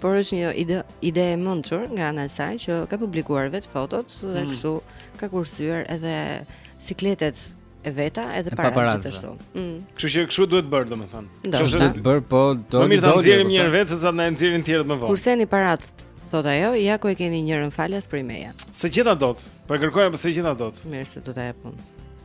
Speaker 2: Por është një ide ide e mençur nga ana e saj që ka publikuar vet fotot dhe
Speaker 1: mm.
Speaker 2: kështu ka kursyer edhe sikletet e veta edhe
Speaker 3: paparacët
Speaker 2: ashtu. Mm.
Speaker 1: Kështu që kështu duhet bër, domethënë. Kështu
Speaker 3: duhet bër, po do
Speaker 1: të do. Më
Speaker 3: mirë
Speaker 1: nxjerrim vetë se sa na nxjerrin tjerët më vonë.
Speaker 2: Kurseni parat, thot ajo, ja ku e keni njërën falas prej meje.
Speaker 1: S'e gjeta dot. Po e kërkojmë s'e gjeta dot.
Speaker 2: Mirë se do ta
Speaker 4: japun.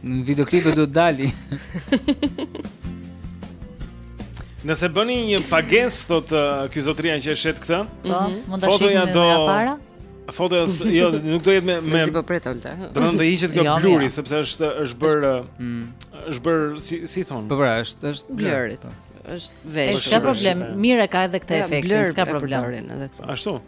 Speaker 4: Në
Speaker 3: videoklipe do dali.
Speaker 1: Nëse bëni një pagesë thot uh, ky zotria që e shet këtë.
Speaker 4: Po, mhm. mund ta shihni
Speaker 1: edhe
Speaker 4: do... para.
Speaker 1: Foto jo, nuk do jetë me me
Speaker 2: siç po pret Olta.
Speaker 1: Do të ndaj hiqet kjo
Speaker 4: jo,
Speaker 1: bluri sepse është është bër mm. është bër si si thon.
Speaker 3: Po pra, është është
Speaker 2: blurry.
Speaker 3: Po.
Speaker 2: Është vesh.
Speaker 4: Është ka problem. Mirë ka edhe këtë efekt, s'ka problem.
Speaker 1: Ashtu.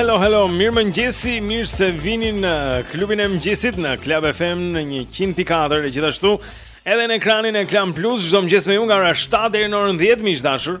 Speaker 1: hello, hello, mirëmëngjesi, mirë se vini në klubin e mëngjesit në Klab FM në 100.4 e gjithashtu edhe në ekranin e Klan Plus, çdo mëngjes me ju nga ora 7 deri në orën 10, miq
Speaker 2: të
Speaker 1: dashur.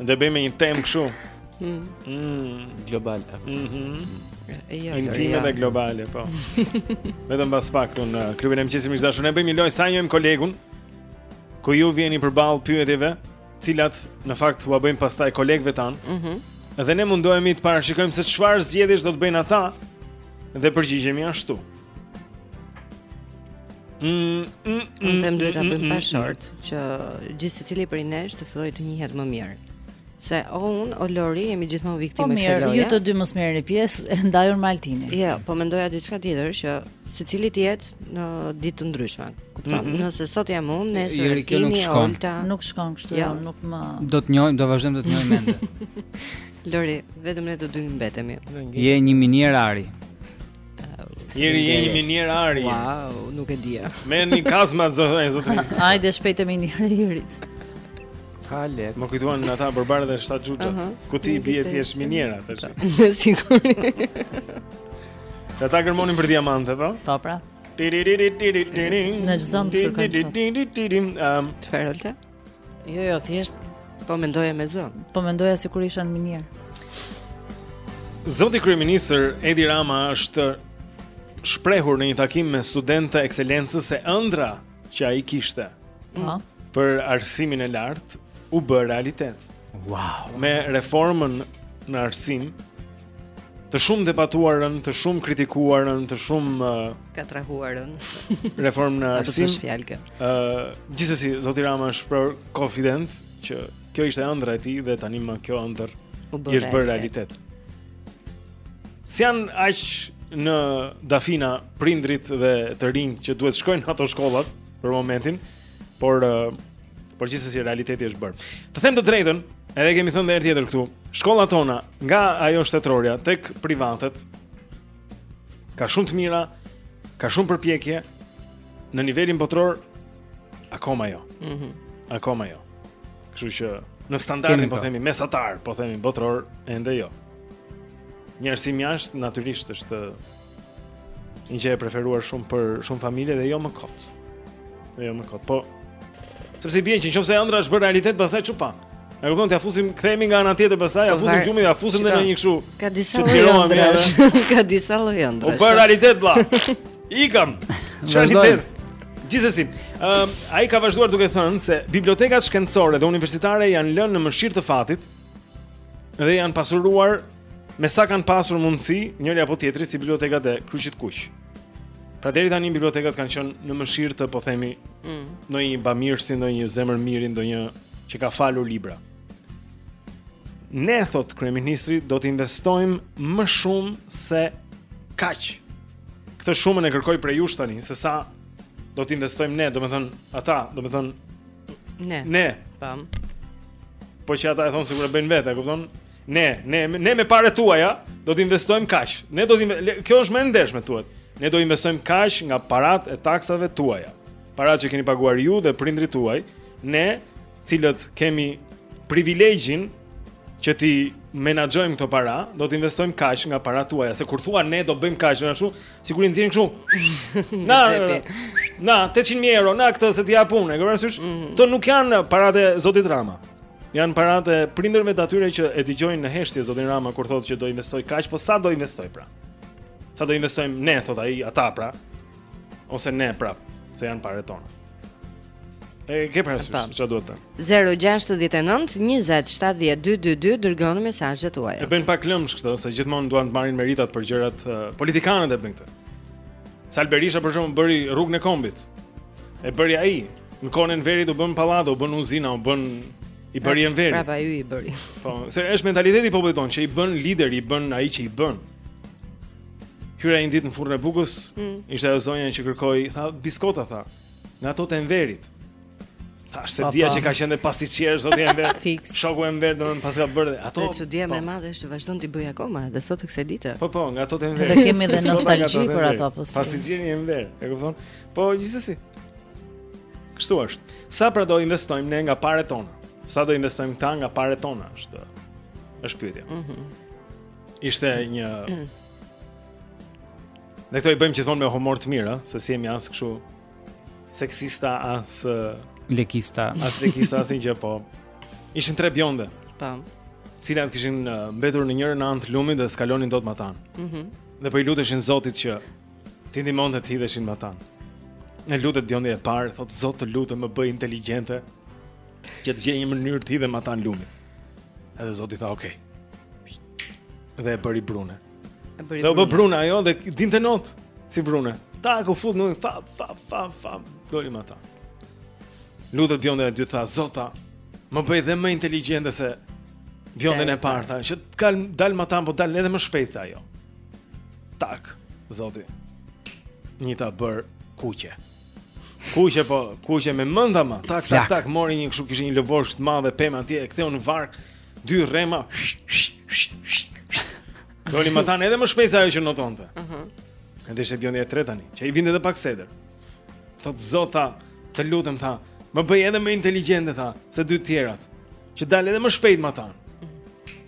Speaker 1: Dhe bëjmë një temë kështu.
Speaker 2: Mm.
Speaker 1: Mm.
Speaker 5: Global.
Speaker 1: Mhm. Intime dhe globale, po. Vetëm pas pak tek uh, klubi i mëngjesit miq të dashur ne bëjmë një lojë sa e njohim kolegun. Ku ju viheni përballë pyetjeve, të cilat në fakt ua bëjmë pastaj kolegëve tanë.
Speaker 2: Mhm.
Speaker 1: Mm dhe ne mundohemi të parashikojmë se çfarë zgjedhjesh do të bëjnë ata dhe përgjigjemi ashtu. Mm, mm,
Speaker 2: mm, them duhet ta
Speaker 1: mm,
Speaker 2: bëjmë
Speaker 1: mm,
Speaker 2: pa
Speaker 1: mm.
Speaker 2: short që gjithsecili prej nesh të fillojë të njihet më mirë. Se o unë o Lori jemi gjithmonë viktimë e
Speaker 4: kësaj
Speaker 2: loje.
Speaker 4: Po mirë, ju të dy mos merrni pjesë, e ndaj unë me Altinin.
Speaker 2: Jo, yeah, po mendoja diçka tjetër që secili të jetë në ditë të ndryshme. Kupton?
Speaker 3: Mm -hmm.
Speaker 2: Nëse sot jam unë, nesër Altini, Olta,
Speaker 4: nuk shkon kështu,
Speaker 2: jo.
Speaker 4: nuk më
Speaker 3: Do të njohim, do vazhdojmë të të njohim mendë.
Speaker 2: Lori, vetëm ne të dy mbetemi.
Speaker 3: Je një minierë ari.
Speaker 1: Jeri je një minierë ari.
Speaker 2: Wow, nuk e di.
Speaker 1: Merrni kazma zotëri, zotëri.
Speaker 4: Hajde shpejt te miniera e Jerit.
Speaker 5: Ka lek.
Speaker 1: Më kujtuan ata Borëbardha dhe shtatë xhuxhët.
Speaker 2: Uh -huh.
Speaker 1: Ku ti
Speaker 2: i
Speaker 1: bie ti është miniera,
Speaker 2: thashë. Sigurisht.
Speaker 1: Dhe ata gërmonin për diamante, po?
Speaker 4: Po, pra.
Speaker 1: Në
Speaker 4: çdo zonë të kërkojmë sot.
Speaker 2: Çfarë, Olta?
Speaker 4: Jo, jo, thjesht
Speaker 2: po mendoja me zë.
Speaker 4: Po mendoja sikur isha në minierë.
Speaker 1: Zoti kryeministër Edi Rama është shprehur në një takim me studentë të ekselencës se ëndrra që ai kishte.
Speaker 4: Po.
Speaker 1: Për arsimin e lartë u bë realitet.
Speaker 3: Wow.
Speaker 1: Me reformën në arsim të shumë debatuarën, të shumë kritikuarën, të shumë uh,
Speaker 2: katrahuarën.
Speaker 1: Reformë në arsim.
Speaker 2: Atë fjalë kë.
Speaker 1: Ë, uh, gjithsesi Zoti Rama është për confident që kjo ishte ëndrra e tij dhe tani më kjo
Speaker 2: ëndërr
Speaker 1: i është bërë
Speaker 2: realitet.
Speaker 1: Si janë aq në, Dafina, prindërit dhe të rinjtë që duhet shkojnë ato shkollat për momentin? Por por gjithsesi realiteti është bërë. Të them të drejtën, edhe kemi thënë herë tjetër këtu, shkollat tona nga ajo shtetërorja tek privatet ka shumë të mira, ka shumë përpjekje në nivelin botëror akoma jo.
Speaker 2: Mhm.
Speaker 1: Mm akoma jo. Kështu që në standardin po themi mesatar, po themi botëror ende jo. Një arsim jashtë natyrisht është Një gjë e preferuar shumë për shumë familje dhe jo më kot. Dhe jo më kot. Po sepse i bie që nëse ëndrra është bërë realitet, pastaj çupa. E kupton, t'ia fusim, kthehemi nga ana tjetër pastaj, ia
Speaker 2: po,
Speaker 1: fusim gjumin, ia fusim edhe një kështu.
Speaker 2: Ka disa lloj
Speaker 1: ëndrrash.
Speaker 2: Ka disa lloj
Speaker 1: ëndrrash.
Speaker 2: U
Speaker 1: bë realitet vlla. Ikam. Çfarë? Gjithsesi, um, ai ka vazhduar duke thënë se bibliotekat shkencore dhe universitare janë lënë në mëshirë të fatit dhe janë pasuruar me sa kanë pasur mundësi njëri apo tjetri si bibliotekat e Kryqit të Kuq. Pra deri tani bibliotekat kanë qenë në mëshirë të po themi
Speaker 2: mm.
Speaker 1: ndonjë bamirësi, ndonjë zemërmiri, ndonjë që ka falur libra. Ne thotë kryeministri do të investojmë më shumë se kaq. Këtë shumën e kërkoj prej jush tani se sa do të investojmë ne, domethënë ata, domethënë
Speaker 2: ne.
Speaker 1: Ne.
Speaker 2: Pam.
Speaker 1: Po që ata e thonë sikur e bëjnë vetë, e kupton? Ne, ne, ne me paratë tuaja do të investojmë kaq. Ne do të kjo është më e ndershme të thuhet. Ne do investojmë kaq nga paratë e taksave tuaja. Paratë që keni paguar ju dhe prindërit tuaj, ne, të cilët kemi privilegjin që t'i menaxhojmë këto para, do të investojmë kaq nga paratë tuaja. Se kur thua ne do bëjmë kaq, në një, sikur i nxjerrin kështu. Na, na 800.000 euro, na këtë se t'i jap unë, e kupton? Këto mhm. nuk janë paratë e Zotit Rama. Janë paratë e prindërve të atyre që e dëgjojnë në heshtje zotin Rama kur thotë që do investoj kaq, po sa do investoj pra? Sa do investojmë ne, thotë ai, ata pra. Ose ne prap, se janë paret tona. E ke parasysh çfarë duhet të?
Speaker 2: 069 20 70 222 dërgoni mesazhet tuaja.
Speaker 1: E bën pak lëmsh këtë, se gjithmonë duan të marrin meritat për gjërat uh, politikanët e bëjnë këtë. Sali Berisha për shembull bëri rrugën e kombit. E bëri ai. Në kohën e Enverit u bënë pallate, u bënë uzina, u bënë i bëri Enveri.
Speaker 2: Pra ai i bëri.
Speaker 1: Po, se është mentaliteti i popullit tonë që i bën lideri, i bën ai që i bën. Hyra një ditë në furrën e bukës,
Speaker 2: mm.
Speaker 1: ishte ajo zonja që kërkoi, tha biskota tha, nga ato të Enverit. Thashë s'e
Speaker 2: dija
Speaker 1: që ka qenë pastiçier zoti Enver.
Speaker 2: Fix.
Speaker 1: Shoku Enver domethënë paska bërë ato.
Speaker 2: Dhe çudia më e po. madhe është vazhdon t'i bëjë akoma dhe sot kësaj dite.
Speaker 1: Po po, nga ato të
Speaker 4: Enverit. Dhe
Speaker 1: kemi edhe
Speaker 4: nostalgji për ato apo si.
Speaker 1: Pastiçieri Enver, e kupton? Po gjithsesi. Kështu është. Sa pra do investojmë ne nga paret tona? Sa do investojmë këta nga paret tona? Është, është pyetja.
Speaker 2: Mhm.
Speaker 1: Mm Ishte një Ne këto i bëjmë gjithmonë me humor të mirë, se s'jemi as kështu seksista as
Speaker 3: lekista,
Speaker 1: as lekista as gjë, po. Ishin tre bjonde.
Speaker 2: Po.
Speaker 1: Të cilat kishin mbetur në njërën anë të lumit dhe s'kalonin dot matanë.
Speaker 2: Mhm.
Speaker 1: Mm dhe po i luteshin Zotit që T'i ndihmonte të hidheshin matanë. Dhe lutet bjondja e parë, thotë Zot të lutem më bëj inteligjente. Që të gjej një mënyrë të hidhem matanë lumit. Edhe zoti tha, "Okej." Okay. Dhe e bëri brune.
Speaker 2: E bëri.
Speaker 1: Dhe u bë
Speaker 2: brune
Speaker 1: ajo dhe dinte not si brune. Tak u fut në fa fa fa fa doli matanë. Lutet bjondja e dytë tha, "Zot tha, më bëj dhe më inteligjente se bjondja e parë tha, që të kal dal matanë, po të dal edhe më shpejt se ajo." Tak, zoti. Një të bërë kuqe. Kuqe po, kuqe me mend ama. Tak, tak, tak, mori një kështu kishte një lëvozhgë të madhe peme atje, e ktheu në varkë dy rrema. Doli matanë edhe më shpejt se ajo që notonte. Ëh.
Speaker 2: Mhm.
Speaker 1: Edhe ishte bjondja e tretë tani, që i vinte edhe pak sedër. Thotë Zot tha, të lutem tha, më bëj edhe më inteligjente tha se dy të tjerat, që të dal edhe më shpejt
Speaker 12: matanë.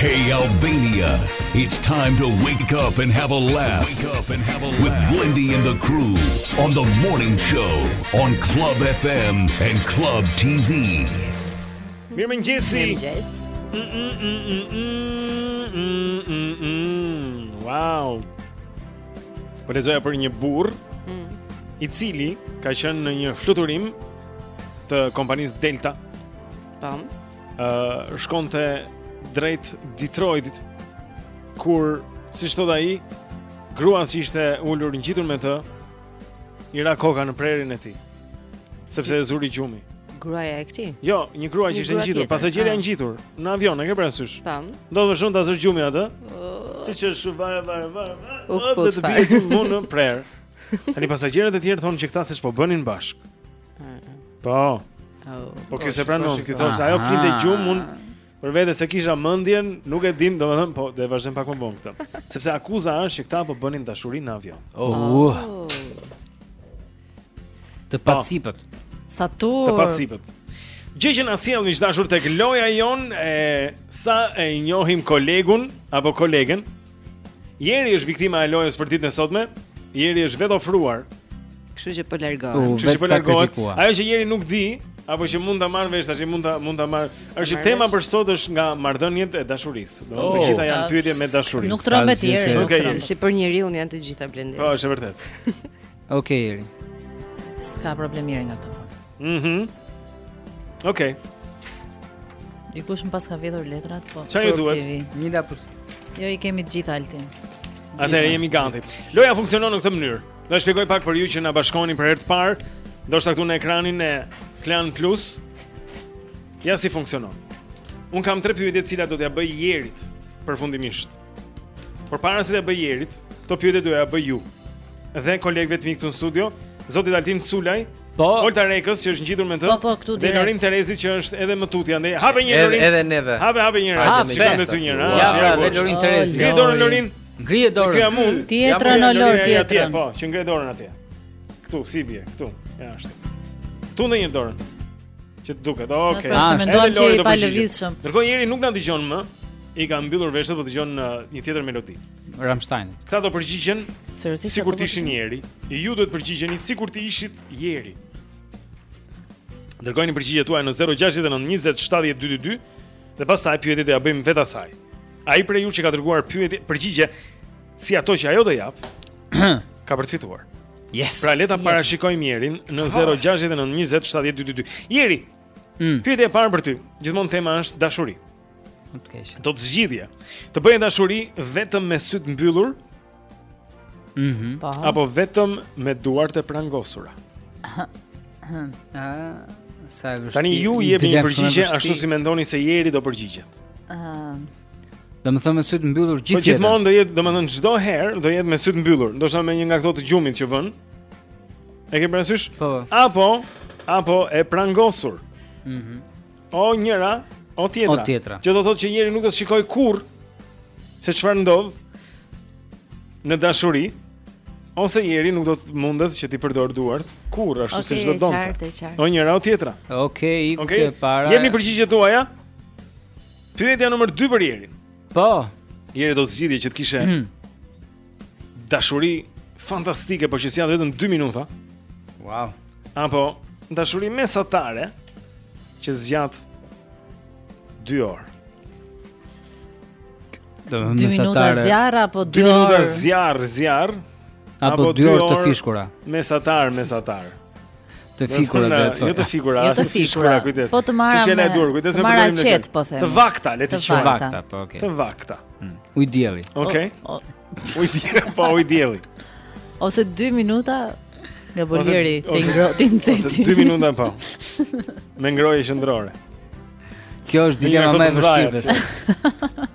Speaker 10: Hey Albania, it's time to wake up and have a laugh. Wake up and have a laugh with Blindy and the crew on the morning show on Club FM and Club TV.
Speaker 1: Mirë mëngjesi. Wow. Po lexoja për një burrë
Speaker 2: mm.
Speaker 1: i cili ka qenë në një fluturim të kompanisë Delta.
Speaker 2: Pam.
Speaker 1: uh, shkonte drejt Detroitit kur siç thotë ai gruaja që ishte ulur ngjitur me të i ra koka në prehrin e tij sepse e zuri gjumi
Speaker 2: gruaja e këtij
Speaker 1: jo një grua që ishte ngjitur pasagjerja
Speaker 2: ah.
Speaker 1: ngjitur në avion e ke parasysh
Speaker 2: tam
Speaker 1: do të vëzhon ta zë gjumi atë oh. siç është vare vare
Speaker 2: vare
Speaker 1: do të bëj në prehër. Tani pasagjerët e tjerë thonë që këta seç po bënin bashkë. Po. Po kjo s'e pranon, kjo thotë ajo flinte gjumë, unë për vete s'e kisha mendjen, nuk e di, domethënë po do e vazhdojmë pak më vonë këtë. Sepse akuza është që këta po bënin dashuri në avion.
Speaker 3: Oh. Të
Speaker 1: po.
Speaker 3: pacipët.
Speaker 4: Sa turp
Speaker 1: Të pacipët. Gjë që na sjell miq të dashur tek loja jonë sa e njohim kolegun apo kolegen, Jeri është viktima e lojës për ditën e sotme. Jeri është vetëofruar.
Speaker 2: Kështu që po largohet.
Speaker 1: Kështu që po largohet. Ajo që Jeri nuk di, apo që mund ta marrë vesh tash, mund ta mund ta marrë. Është tema për sot është nga marrëdhëniet e dashurisë.
Speaker 3: Dhe
Speaker 1: të oh. gjitha janë pyetje me dashuri.
Speaker 4: Nuk
Speaker 3: trembet
Speaker 4: Jeri. Është
Speaker 2: si për njeriu janë të gjitha Blendi.
Speaker 1: Po, është e vërtetë.
Speaker 3: Ok, Jeri.
Speaker 4: S'ka problem mirë nga këto punë.
Speaker 1: Mhm. Mm ok.
Speaker 4: Dikush më pas ka vjedhur letrat, po.
Speaker 1: Çfarë ju duhet?
Speaker 3: Një lapus.
Speaker 4: Jo, i kemi të gjitha Altin.
Speaker 1: Atëherë jemi gati. Loja funksionon në këtë mënyrë. Do të shpjegoj pak për ju që na bashkoheni për herë të parë, ndoshta këtu në ekranin e Klan Plus. Ja si funksionon. Unë kam tre pyetje të cilat do t'ia bëj Jerit përfundimisht. Por para se t'ia bëj Jerit, këto pyetje do jua bëj ju. Dhe kolegëve të mi këtu në studio, zotit Altin Sulaj,
Speaker 3: po
Speaker 1: Olta Rekës që është ngjitur me të.
Speaker 4: Po po, këtu direkt.
Speaker 1: Dhe Lorin Terezi që është edhe më tutje andej. Hape një Lorin.
Speaker 5: Edhe neve.
Speaker 1: Hape hape një
Speaker 5: Lorin.
Speaker 1: Hape
Speaker 5: një
Speaker 1: me ty një.
Speaker 3: Ja,
Speaker 1: ja,
Speaker 3: ja, Lorin Terezi.
Speaker 1: Ngri dorën Lorin.
Speaker 3: Ngri dorën.
Speaker 1: Ky jam unë.
Speaker 4: Tjetrën o Lor tjetrën.
Speaker 1: Po, që ngri dorën atje. Këtu si bie, këtu. Ja, ashtu. Tunde një dorën. Që të duket. Okej.
Speaker 4: Okay.
Speaker 1: Ah,
Speaker 4: mendon që
Speaker 1: je
Speaker 4: i palëvizshëm.
Speaker 1: Ndërkohë Jeri nuk na dëgjon më. I ka mbyllur veshët, po dëgjon uh, një tjetër melodi.
Speaker 3: Rammstein.
Speaker 1: Këta do përgjigjen sikur të ishin Jeri. Ju duhet të përgjigjeni sikur të ishit Jeri. Dërgojini përgjigjet tuaja në 069 20 70 222 dhe pastaj pyetjet do ia bëjmë vetë asaj. Ai prej ju që ka dërguar pyetje, përgjigje si ato që ajo do japë, ka për të fituar.
Speaker 3: Yes.
Speaker 1: Pra le ta parashikojmë Jerin në 069 20 70 222. Jeri.
Speaker 3: Mm.
Speaker 1: Pyetja e parë për ty. Gjithmonë tema është dashuri.
Speaker 3: Okej.
Speaker 1: Do të zgjidhje. Të bëje dashuri vetëm me sytë mbyllur?
Speaker 3: Mhm.
Speaker 4: Mm
Speaker 1: apo vetëm me duart e prangosura?
Speaker 3: Ah, sa e vështirë.
Speaker 1: Tani ju jepni një përgjigje ashtu si mendoni se Jeri do përgjigjet.
Speaker 3: Ëh. Uh. Domethënë me sytë mbyllur gjithë
Speaker 1: po
Speaker 3: jetën.
Speaker 1: Po gjithmonë do jetë, domethënë çdo herë do jetë me sytë mbyllur, ndoshta me një nga këto të gjumit që vën. E ke parasysh?
Speaker 3: Po.
Speaker 1: Apo apo e prangosur.
Speaker 3: Mhm.
Speaker 1: Mm o njëra, o tjetra.
Speaker 3: O tjetra.
Speaker 1: Që do thotë që Jeri nuk do të shikojë kurrë se çfarë ndodh në dashuri. Ose Jeri nuk do të mundet që t'i përdorë duart kurrë ashtu
Speaker 4: okay,
Speaker 1: siç do donte.
Speaker 4: Okej, qartë, qartë.
Speaker 1: O njëra o tjetra.
Speaker 3: Okej,
Speaker 1: okay,
Speaker 3: ikim para.
Speaker 1: Jepini përgjigjet tuaja? Pyetja numër 2 për Jerin.
Speaker 3: Po.
Speaker 1: Jeri do të zgjidhje që të kishe
Speaker 3: hmm.
Speaker 1: dashuri fantastike, por që zgjat vetëm 2 minuta.
Speaker 3: Wow.
Speaker 1: Apo dashuri mesatare që zgjat 2 orë.
Speaker 3: Do
Speaker 4: të
Speaker 3: thotë
Speaker 4: minuta zjarr apo
Speaker 1: 2
Speaker 4: orë.
Speaker 1: 2
Speaker 4: minuta
Speaker 1: zjarr, zjarr.
Speaker 3: Apo
Speaker 1: 2
Speaker 3: orë të fishkura.
Speaker 1: Mesatar, mesatar.
Speaker 3: Të fikura
Speaker 1: do të thotë. Jo të fikura,
Speaker 4: jo të fikura,
Speaker 1: kujdes.
Speaker 4: Po të marra.
Speaker 1: Si
Speaker 4: jeni
Speaker 1: dur, kujdes me
Speaker 4: promblemin.
Speaker 1: Të marra
Speaker 4: qet, po them.
Speaker 1: Të vakta, le të
Speaker 4: shkoj.
Speaker 1: Të
Speaker 4: vakta,
Speaker 3: po okay.
Speaker 1: Të vakta.
Speaker 3: Hmm. Ujë dielli.
Speaker 1: Okej. Ujë dielli, po ujë dielli.
Speaker 4: Ose 2 minuta nga bojleri të
Speaker 1: ngrohtë
Speaker 4: nxehtë.
Speaker 1: Ose 2 minuta po. Me ngrohje qendrore.
Speaker 3: Kjo është dilema më e vështirë.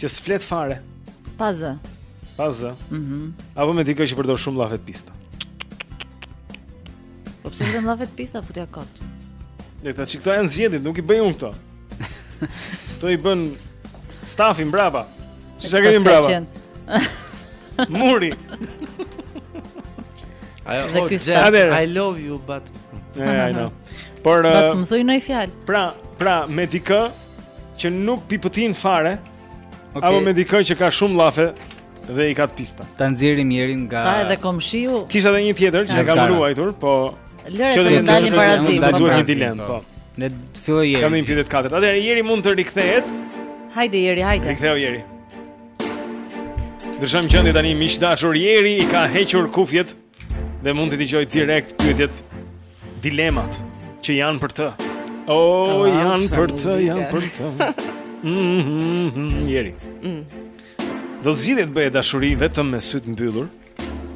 Speaker 1: Që s'flet fare.
Speaker 4: Pa zë.
Speaker 1: Pa zë.
Speaker 4: Mhm.
Speaker 1: Mm Apo me dikë që përdor shumë llafe të pista.
Speaker 4: Po pse vetëm llafe të pista futja kot?
Speaker 1: Ne tashi këto janë zgjedhjet, nuk i bëj unë këto. Kto i bën stafi mbrapa. Çfarë
Speaker 4: kemi
Speaker 1: mbrapa? Muri.
Speaker 4: I,
Speaker 5: oh, I love you but.
Speaker 1: Yeah, I know. Por, uh,
Speaker 4: më thuj një fjalë.
Speaker 1: Pra, pra, me dikë, Që nuk pipëtin fare
Speaker 3: okay.
Speaker 1: Apo me dikë që ka shumë llafe Dhe i ka të pista
Speaker 3: Ta nxjerrim Jerin nga
Speaker 4: Sa edhe komshiu
Speaker 1: Kisha dhe një tjetër që e kam ruajtur Po
Speaker 4: Lëre se në
Speaker 1: dalim barazim
Speaker 4: Në
Speaker 1: dalim
Speaker 4: barazim
Speaker 1: Në dalim barazim
Speaker 3: Në filloi Jeri
Speaker 1: Kam një pyetje të katërt Atëherë Jeri mund të rikthehet
Speaker 4: Hajde Jeri, hajde
Speaker 1: Rikthehu Jeri Ndërkohë që tani miq të dashur Jeri I ka hequr kufjet Dhe mund t'i dëgjojë direkt pyetjet dilemat që janë për të. O,
Speaker 2: oh,
Speaker 1: janë për të, janë për të. Mm -hmm, Jeri.
Speaker 2: Mm.
Speaker 1: Do zgjidhje të bëje dashuri vetëm me sytë mbyllur,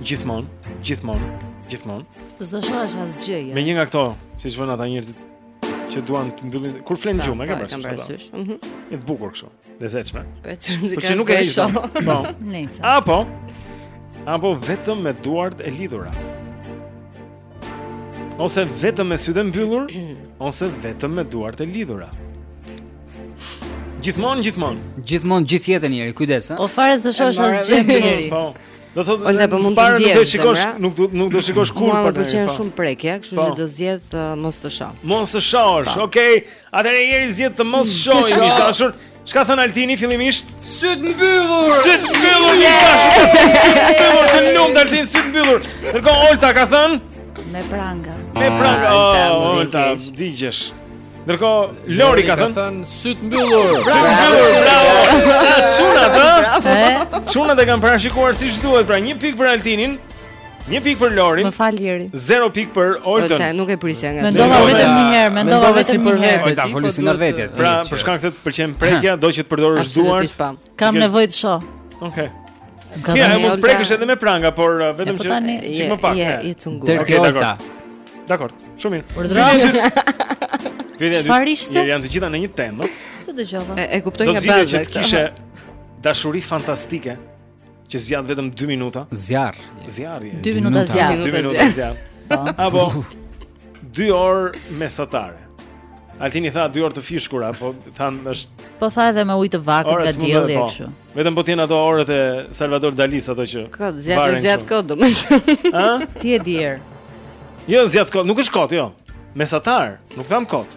Speaker 1: gjithmonë, gjithmonë, gjithmonë.
Speaker 4: S'do shohësh asgjë. Jo.
Speaker 1: Me një nga këto, siç vënë ata njerëzit që duan të mbyllin kur flenë gjumë, e ke
Speaker 2: parasysh? Mhm.
Speaker 1: Një bukur kështu. Lezetshme.
Speaker 2: Po ç'rëndësi
Speaker 1: ka. Po nuk e di. Po.
Speaker 4: Nëse.
Speaker 1: Apo. Apo vetëm me duart e lidhura. Ose vetëm me sytë e mbyllur, ose vetëm me duart e lidhura. Gjithmonë, gjithmonë.
Speaker 3: Gjithmonë gjithë jetën njëri, kujdes, ha.
Speaker 4: O fare s'do shohësh asgjë njëri.
Speaker 1: Po. Do thotë,
Speaker 2: ose po mund të
Speaker 1: ndjesh. Do shikosh, nuk do nuk do shikosh kurrë
Speaker 2: për të.
Speaker 1: Më
Speaker 2: pëlqen shumë prekja, kështu
Speaker 1: po.
Speaker 2: që do zgjedh uh, mos të shoh.
Speaker 1: Mos të shohësh,
Speaker 2: po.
Speaker 1: okay. Atëherë Jeri zgjedh të mos shohë
Speaker 2: mm.
Speaker 1: miq të dashur. Ç'ka thënë Altini fillimisht?
Speaker 3: Sytë mbyllur.
Speaker 1: Sytë mbyllur. Mbyllur të lumtë Altin sytë mbyllur. Ndërkohë Olta ka thënë?
Speaker 4: Me pranga.
Speaker 1: Me pranga. Oh, Olta, digjesh. Ndërkohë Lori ka thënë?
Speaker 5: Sytë mbyllur.
Speaker 1: Sytë mbyllur. Bravo. Çunat, ha? Çunat e kanë parashikuar siç duhet, pra një pikë për Altinin. Një pikë për Lorin.
Speaker 4: Më fal Jeri.
Speaker 1: 0 pikë për Oltën.
Speaker 2: Ose nuk e prisja nga.
Speaker 4: Mendova vetëm një herë, mendova vetëm një herë.
Speaker 3: Po
Speaker 5: ta
Speaker 3: foli si në
Speaker 5: vetë.
Speaker 1: Pra, për shkak se të pëlqen prekja, do që të përdorësh duart.
Speaker 4: Kam nevojë të shoh.
Speaker 1: Okej. Ja, mund të prekësh edhe me pranga, por uh, vetëm
Speaker 4: po
Speaker 1: që çik më pak. Okej,
Speaker 3: dakord.
Speaker 1: Dakord. Shumë mirë.
Speaker 4: Urdhëroni.
Speaker 1: Pyetja
Speaker 4: Çfarë ishte?
Speaker 1: Janë të gjitha në një temë.
Speaker 4: Ç'të dëgjova?
Speaker 2: E kuptoj nga baza.
Speaker 1: Do të thotë që kishe dashuri fantastike. Që zgjat vetëm 2 minuta.
Speaker 3: Zjarr.
Speaker 1: Zjarr.
Speaker 4: 2 minuta zjarr.
Speaker 1: 2 minuta zjarr.
Speaker 4: Po.
Speaker 1: Apo 2 orë mesatare. Altini tha 2 orë të fishkura, po tham është
Speaker 4: Po tha edhe me ujë të
Speaker 1: vakët
Speaker 4: nga dielli
Speaker 1: po.
Speaker 4: kështu.
Speaker 1: Vetëm po të jenë ato orët e Salvador Dalisë ato që. Ka
Speaker 2: zgjat
Speaker 1: zgjat
Speaker 2: kot domethënë.
Speaker 1: Ë?
Speaker 4: Ti e di.
Speaker 1: Jo zgjat kot, nuk është kot, jo. Mesatar, nuk thamë kot.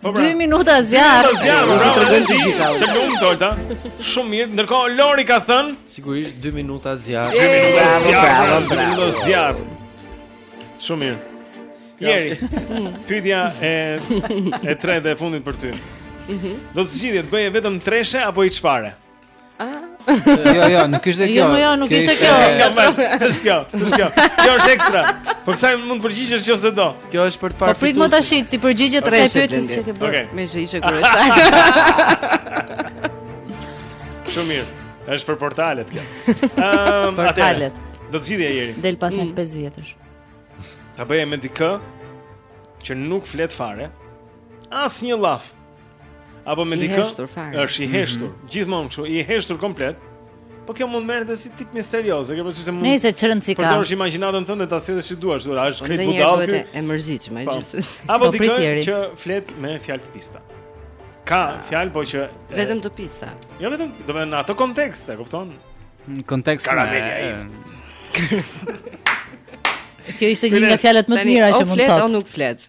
Speaker 1: Po pra. 2
Speaker 2: minuta zjarr.
Speaker 1: Po
Speaker 4: zjarr,
Speaker 1: po
Speaker 2: tregojmë
Speaker 1: ti
Speaker 2: gjithë.
Speaker 1: Të lumtë Olta. Shumë mirë. Ndërkohë Lori ka thënë,
Speaker 5: sigurisht 2 minuta zjarr.
Speaker 1: 2 minuta zjarr, 2 minuta zjarr. Shumë mirë. Jeri. Pyetja e e tretë e fundit për ty. Mhm. Do të zgjidhje të bëje vetëm treshe apo i çfarë?
Speaker 3: Jo, jo, nuk ishte jo, kjo.
Speaker 4: Jo, jo, nuk ishte kjo.
Speaker 1: Është kjo, është kjo, është kjo. Kjo është ekstra. Po kësaj mund t'i përgjigjesh nëse do.
Speaker 5: Kjo është për të parë.
Speaker 4: Po prit më tash ti përgjigjet
Speaker 2: rreth
Speaker 4: kësaj
Speaker 2: pyetje
Speaker 4: që ke bërë.
Speaker 2: Me zë ishte kryesar.
Speaker 1: Shumë mirë. Është për portalet kjo. Ëm,
Speaker 4: portalet.
Speaker 1: Do të zgjidhje Jeri.
Speaker 4: Del pas 5 mm. vjetësh.
Speaker 1: Ta bëje me dikë që nuk flet fare. Asnjë llaf. apo me dikë është i heshtur, mm -hmm. gjithmonë kështu, i heshtur komplet. Po kjo mund merret edhe si tip misterioz, e ke parasysh se mund.
Speaker 4: Nejse ç'rëndësi ka.
Speaker 1: Përdorësh imagjinatën tënde ta sjellësh si duash, dora, është
Speaker 2: po
Speaker 1: krejt
Speaker 2: budalla
Speaker 1: ky.
Speaker 2: Është e mërzitshme
Speaker 1: po.
Speaker 2: gjithsesi.
Speaker 1: Apo
Speaker 4: po
Speaker 1: dikë që flet me fjalë të pista. Ka ah. fjalë po që
Speaker 2: vetëm të pista.
Speaker 1: Jo vetëm, do të në atë kontekst, e kupton?
Speaker 3: Në kontekst. Karameli
Speaker 1: ai.
Speaker 4: Kjo ishte një nga fjalët më të mira që mund të thotë.
Speaker 1: O flet,
Speaker 4: o
Speaker 1: nuk flet.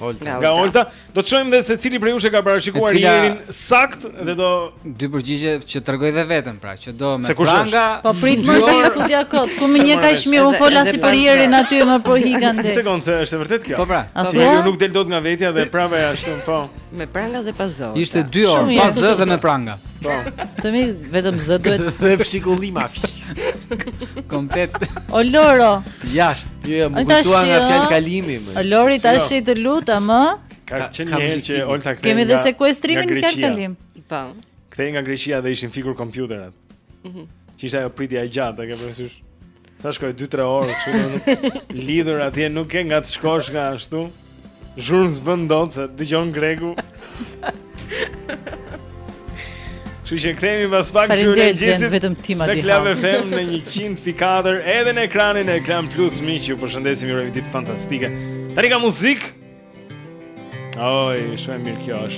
Speaker 2: Olta.
Speaker 22: Nga
Speaker 1: Olta.
Speaker 22: Do të shohim dhe se cili prej jush e ka parashikuar
Speaker 3: cila...
Speaker 22: Jerin saktë dhe do
Speaker 3: dy përgjigje që tregoi dhe veten pra, që do me pranga.
Speaker 4: Po prit mo
Speaker 3: të
Speaker 4: futja kot, ku ma nxirr kaq mirë
Speaker 2: u
Speaker 4: fola si për Jerin aty më po
Speaker 22: ikën
Speaker 4: dhe.
Speaker 22: Sekond, se është e vërtetë kjo.
Speaker 3: Po pra.
Speaker 22: Po
Speaker 4: pra.
Speaker 22: Ti nuk del dot nga vetja dhe prapa ashtu, po.
Speaker 2: Me pranga dhe pa zë.
Speaker 3: Ishte 2 orë pa zë dhe me pranga.
Speaker 22: Po.
Speaker 4: Të mi vetëm zë duhet
Speaker 1: dhe fshikullima.
Speaker 3: Komplet.
Speaker 4: O Loro.
Speaker 3: Jasht.
Speaker 1: Jo, jo, më kujtuat nga fjalë kalimi më.
Speaker 4: O Lori tashi të lutem, ë?
Speaker 22: Ka qenë një herë që Olta kthehej.
Speaker 4: Kemi dhe sekuestrimin fjalë kalim.
Speaker 2: Po.
Speaker 22: Kthehej nga Greqia dhe ishin fikur kompjuterat. Mhm. Që ishte ajo pritja e gjatë, e ke parasysh? Sa shkoi 2-3 orë kështu. Lidhur atje nuk ke nga të shkosh nga ashtu. Zhurmë s'bën dot se dëgjon greku Kështu që kthehemi pas pak te
Speaker 4: Club
Speaker 22: FM në 100.4 Edhe në ekranin e Klan Plus Miq ju përshëndesim ju urojmë ditë fantastike Tani ka muzikë Oj, shumë e mirë kjo është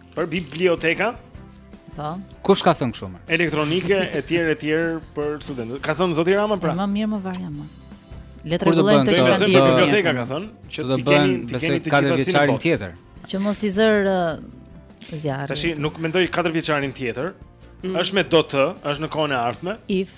Speaker 4: Për
Speaker 1: biblioteka?
Speaker 4: Po.
Speaker 3: Kush ka thënë kështu mo?
Speaker 1: Elektronike etj etj për studentët. Ka thënë zoti Rama pra.
Speaker 4: Më mirë më varja më. Le të rregullojmë të
Speaker 1: çfarë
Speaker 4: di.
Speaker 1: Biblioteka ka thënë që
Speaker 3: do
Speaker 1: të bëjnë
Speaker 3: besoj katër vjeçarin tjetër.
Speaker 4: Që mos i zërë zjarri.
Speaker 1: Tashi nuk mendoj katër vjeçarin tjetër.
Speaker 2: Mm.
Speaker 1: Është me do të, është në kohën e ardhme.
Speaker 4: If.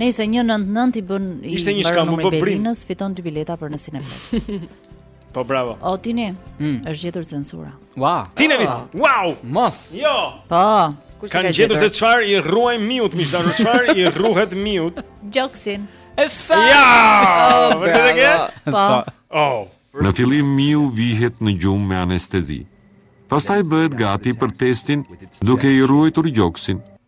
Speaker 4: Nëse 199 i bën i
Speaker 1: Ishte një shkam më
Speaker 4: Berlinës, fiton dy bileta për në Cineplex.
Speaker 1: po bravo.
Speaker 4: O Tini,
Speaker 3: mm.
Speaker 4: është gjetur censura.
Speaker 3: Wow.
Speaker 1: Tini, oh. wow.
Speaker 3: Mos.
Speaker 1: Jo.
Speaker 4: Po.
Speaker 2: Kush ka
Speaker 1: gjetur se çfarë i rruan miut, miq të dashur, çfarë i rruhet miut?
Speaker 4: Gjoksin.
Speaker 3: Esa.
Speaker 1: Ja. Oh, Vërtet e ke?
Speaker 4: Po.
Speaker 1: Oh.
Speaker 17: Në fillim miu vihet në gjumë me anestezi. Pastaj bëhet gati për testin duke i rruajtur gjoksin.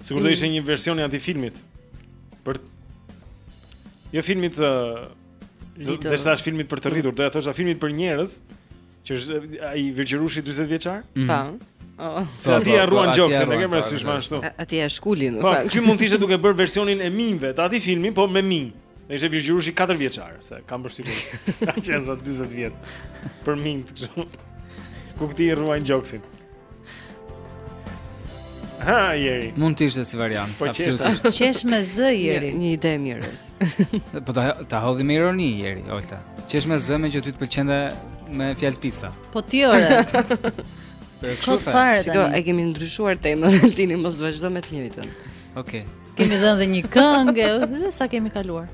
Speaker 1: Sigurisht do mm. ishte një version i atij filmit. Për Jo filmit të
Speaker 2: uh,
Speaker 1: Dhe s'thashë filmit për të rritur mm. Doja thosha filmit për njerëz Që është uh, ai virgjërushi 40 vjeçar mm.
Speaker 2: Pa po. oh.
Speaker 1: Se atij po, po,
Speaker 3: ia rruan
Speaker 1: gjoksin e ke parasysh ma ashtu
Speaker 2: Aty e shkulin në fakt
Speaker 1: Kjo mund të ishte duke bërë versionin e minve Të atij filmit po me minj Dhe ishte virgjërushi 4 vjeçar Se kam për Që janë sa 20 vjet Për minjtë kështu Ku këtij ia rruan gjoksin Ha, jeri.
Speaker 3: Mund të ishte si variant,
Speaker 1: po
Speaker 3: absolutisht.
Speaker 4: Po qesh me zë jeri,
Speaker 2: një ide e mirë.
Speaker 3: po ta ta hodhi me ironi jeri, Olta. Qesh me zë me që ty të pëlqente me fjalë pista.
Speaker 4: Po ti ore. Kot fare tani.
Speaker 2: Shiko, e kemi ndryshuar temën, tani mos vazhdo me të njëjtën.
Speaker 3: Okej. Okay.
Speaker 4: Kemi dhënë dhe një këngë, ë, sa kemi kaluar.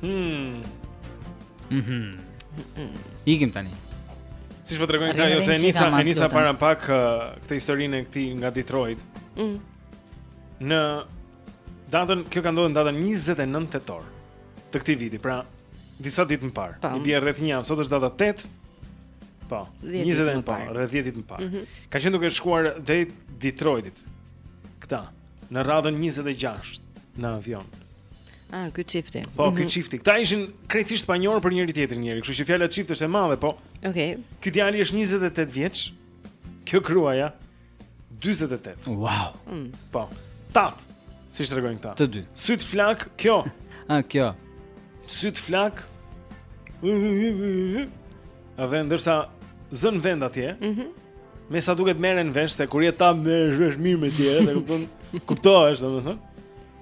Speaker 1: Hmm.
Speaker 3: Mhm. Ikim tani.
Speaker 1: Siç po tregojnë këta,
Speaker 4: Rrimë
Speaker 1: ose dhe e
Speaker 4: një
Speaker 1: nisa,
Speaker 4: qika, ma,
Speaker 1: e nisa
Speaker 4: lutem.
Speaker 1: para pak uh, këtë historinë e këtij nga Detroit.
Speaker 2: Mm.
Speaker 1: Në datën, kjo ka ndodhur në datën 29 tetor të këtij viti, pra disa ditë më parë.
Speaker 2: Pam.
Speaker 1: I bie rreth një javë, sot është data 8. Po,
Speaker 2: 10 ditë
Speaker 1: 20 ditë
Speaker 2: më
Speaker 1: më
Speaker 2: parë, parë.
Speaker 1: rreth 10 ditë më parë.
Speaker 2: Mhm.
Speaker 1: Ka qenë duke shkuar drejt Detroitit. Këta. Në radhën 26 në avion.
Speaker 2: Ah, ky çifti.
Speaker 1: Po, ky mhm. çifti. Këta ishin krejtësisht të panjohur për njëri tjetrin njeri, kështu që fjala çift është e madhe, po.
Speaker 2: Okej. Okay.
Speaker 1: Ky djali është 28 vjeç. Kjo gruaja 48.
Speaker 3: Wow.
Speaker 2: Mm.
Speaker 1: Po. Tap. Siç tregojnë këta?
Speaker 3: Të dy.
Speaker 1: Sytë flak, kjo.
Speaker 3: ah, kjo.
Speaker 1: Sytë flak. Dhe ndërsa zën vend atje,
Speaker 2: ëh, mm -hmm.
Speaker 1: me sa duket merren vesh se kur je tapë merresh mirë me të tjerë, e kupton? Kuptohesh, domethënë.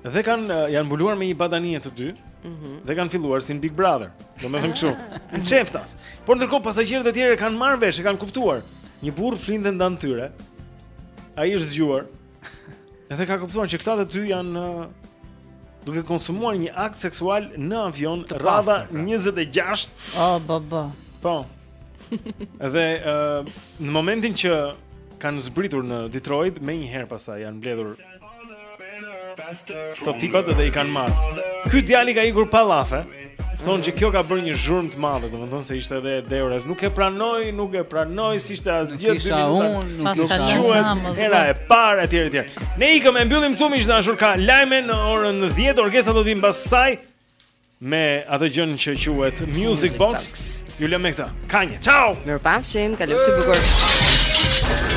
Speaker 1: Dhe kanë janë mbuluar me një batanije të dy.
Speaker 2: Ëh. Mm -hmm.
Speaker 1: Dhe kanë filluar si në Big Brother, domethënë kështu. Mshehtas. Por ndërkohë pasagjerët e tjerë kanë marrë vesh, e kanë kuptuar. Një burrë flinte ndan tyre. Ai është zgjuar. Edhe ka kuptuar që këta të dy janë uh, duke konsumuar një akt seksual në avion radha
Speaker 3: 26. Pra.
Speaker 4: Oh, bo bo.
Speaker 1: Po. Edhe uh, në momentin që kanë zbritur në Detroit, menjëherë pastaj janë mbledhur Këto tipat edhe i kanë marrë. Ky djali ka ikur pa llafe. Thonë që kjo ka bërë një zhurmë të madhe, domethënë se ishte edhe e dehur, as nuk e pranoi, nuk e pranoi s'ishte asgjë dy minuta.
Speaker 3: Nuk ka qenë
Speaker 1: hera e parë etj etj. Ne ikëm e mbyllim këtu miq të dashur ka lajme në orën 10, Orgesa do të vijë mbasaj me atë gjënë që quhet Music Box. Ju lëmë me këtë. Kanye. Ciao.
Speaker 23: Mirupafshim, kalofshi bukur.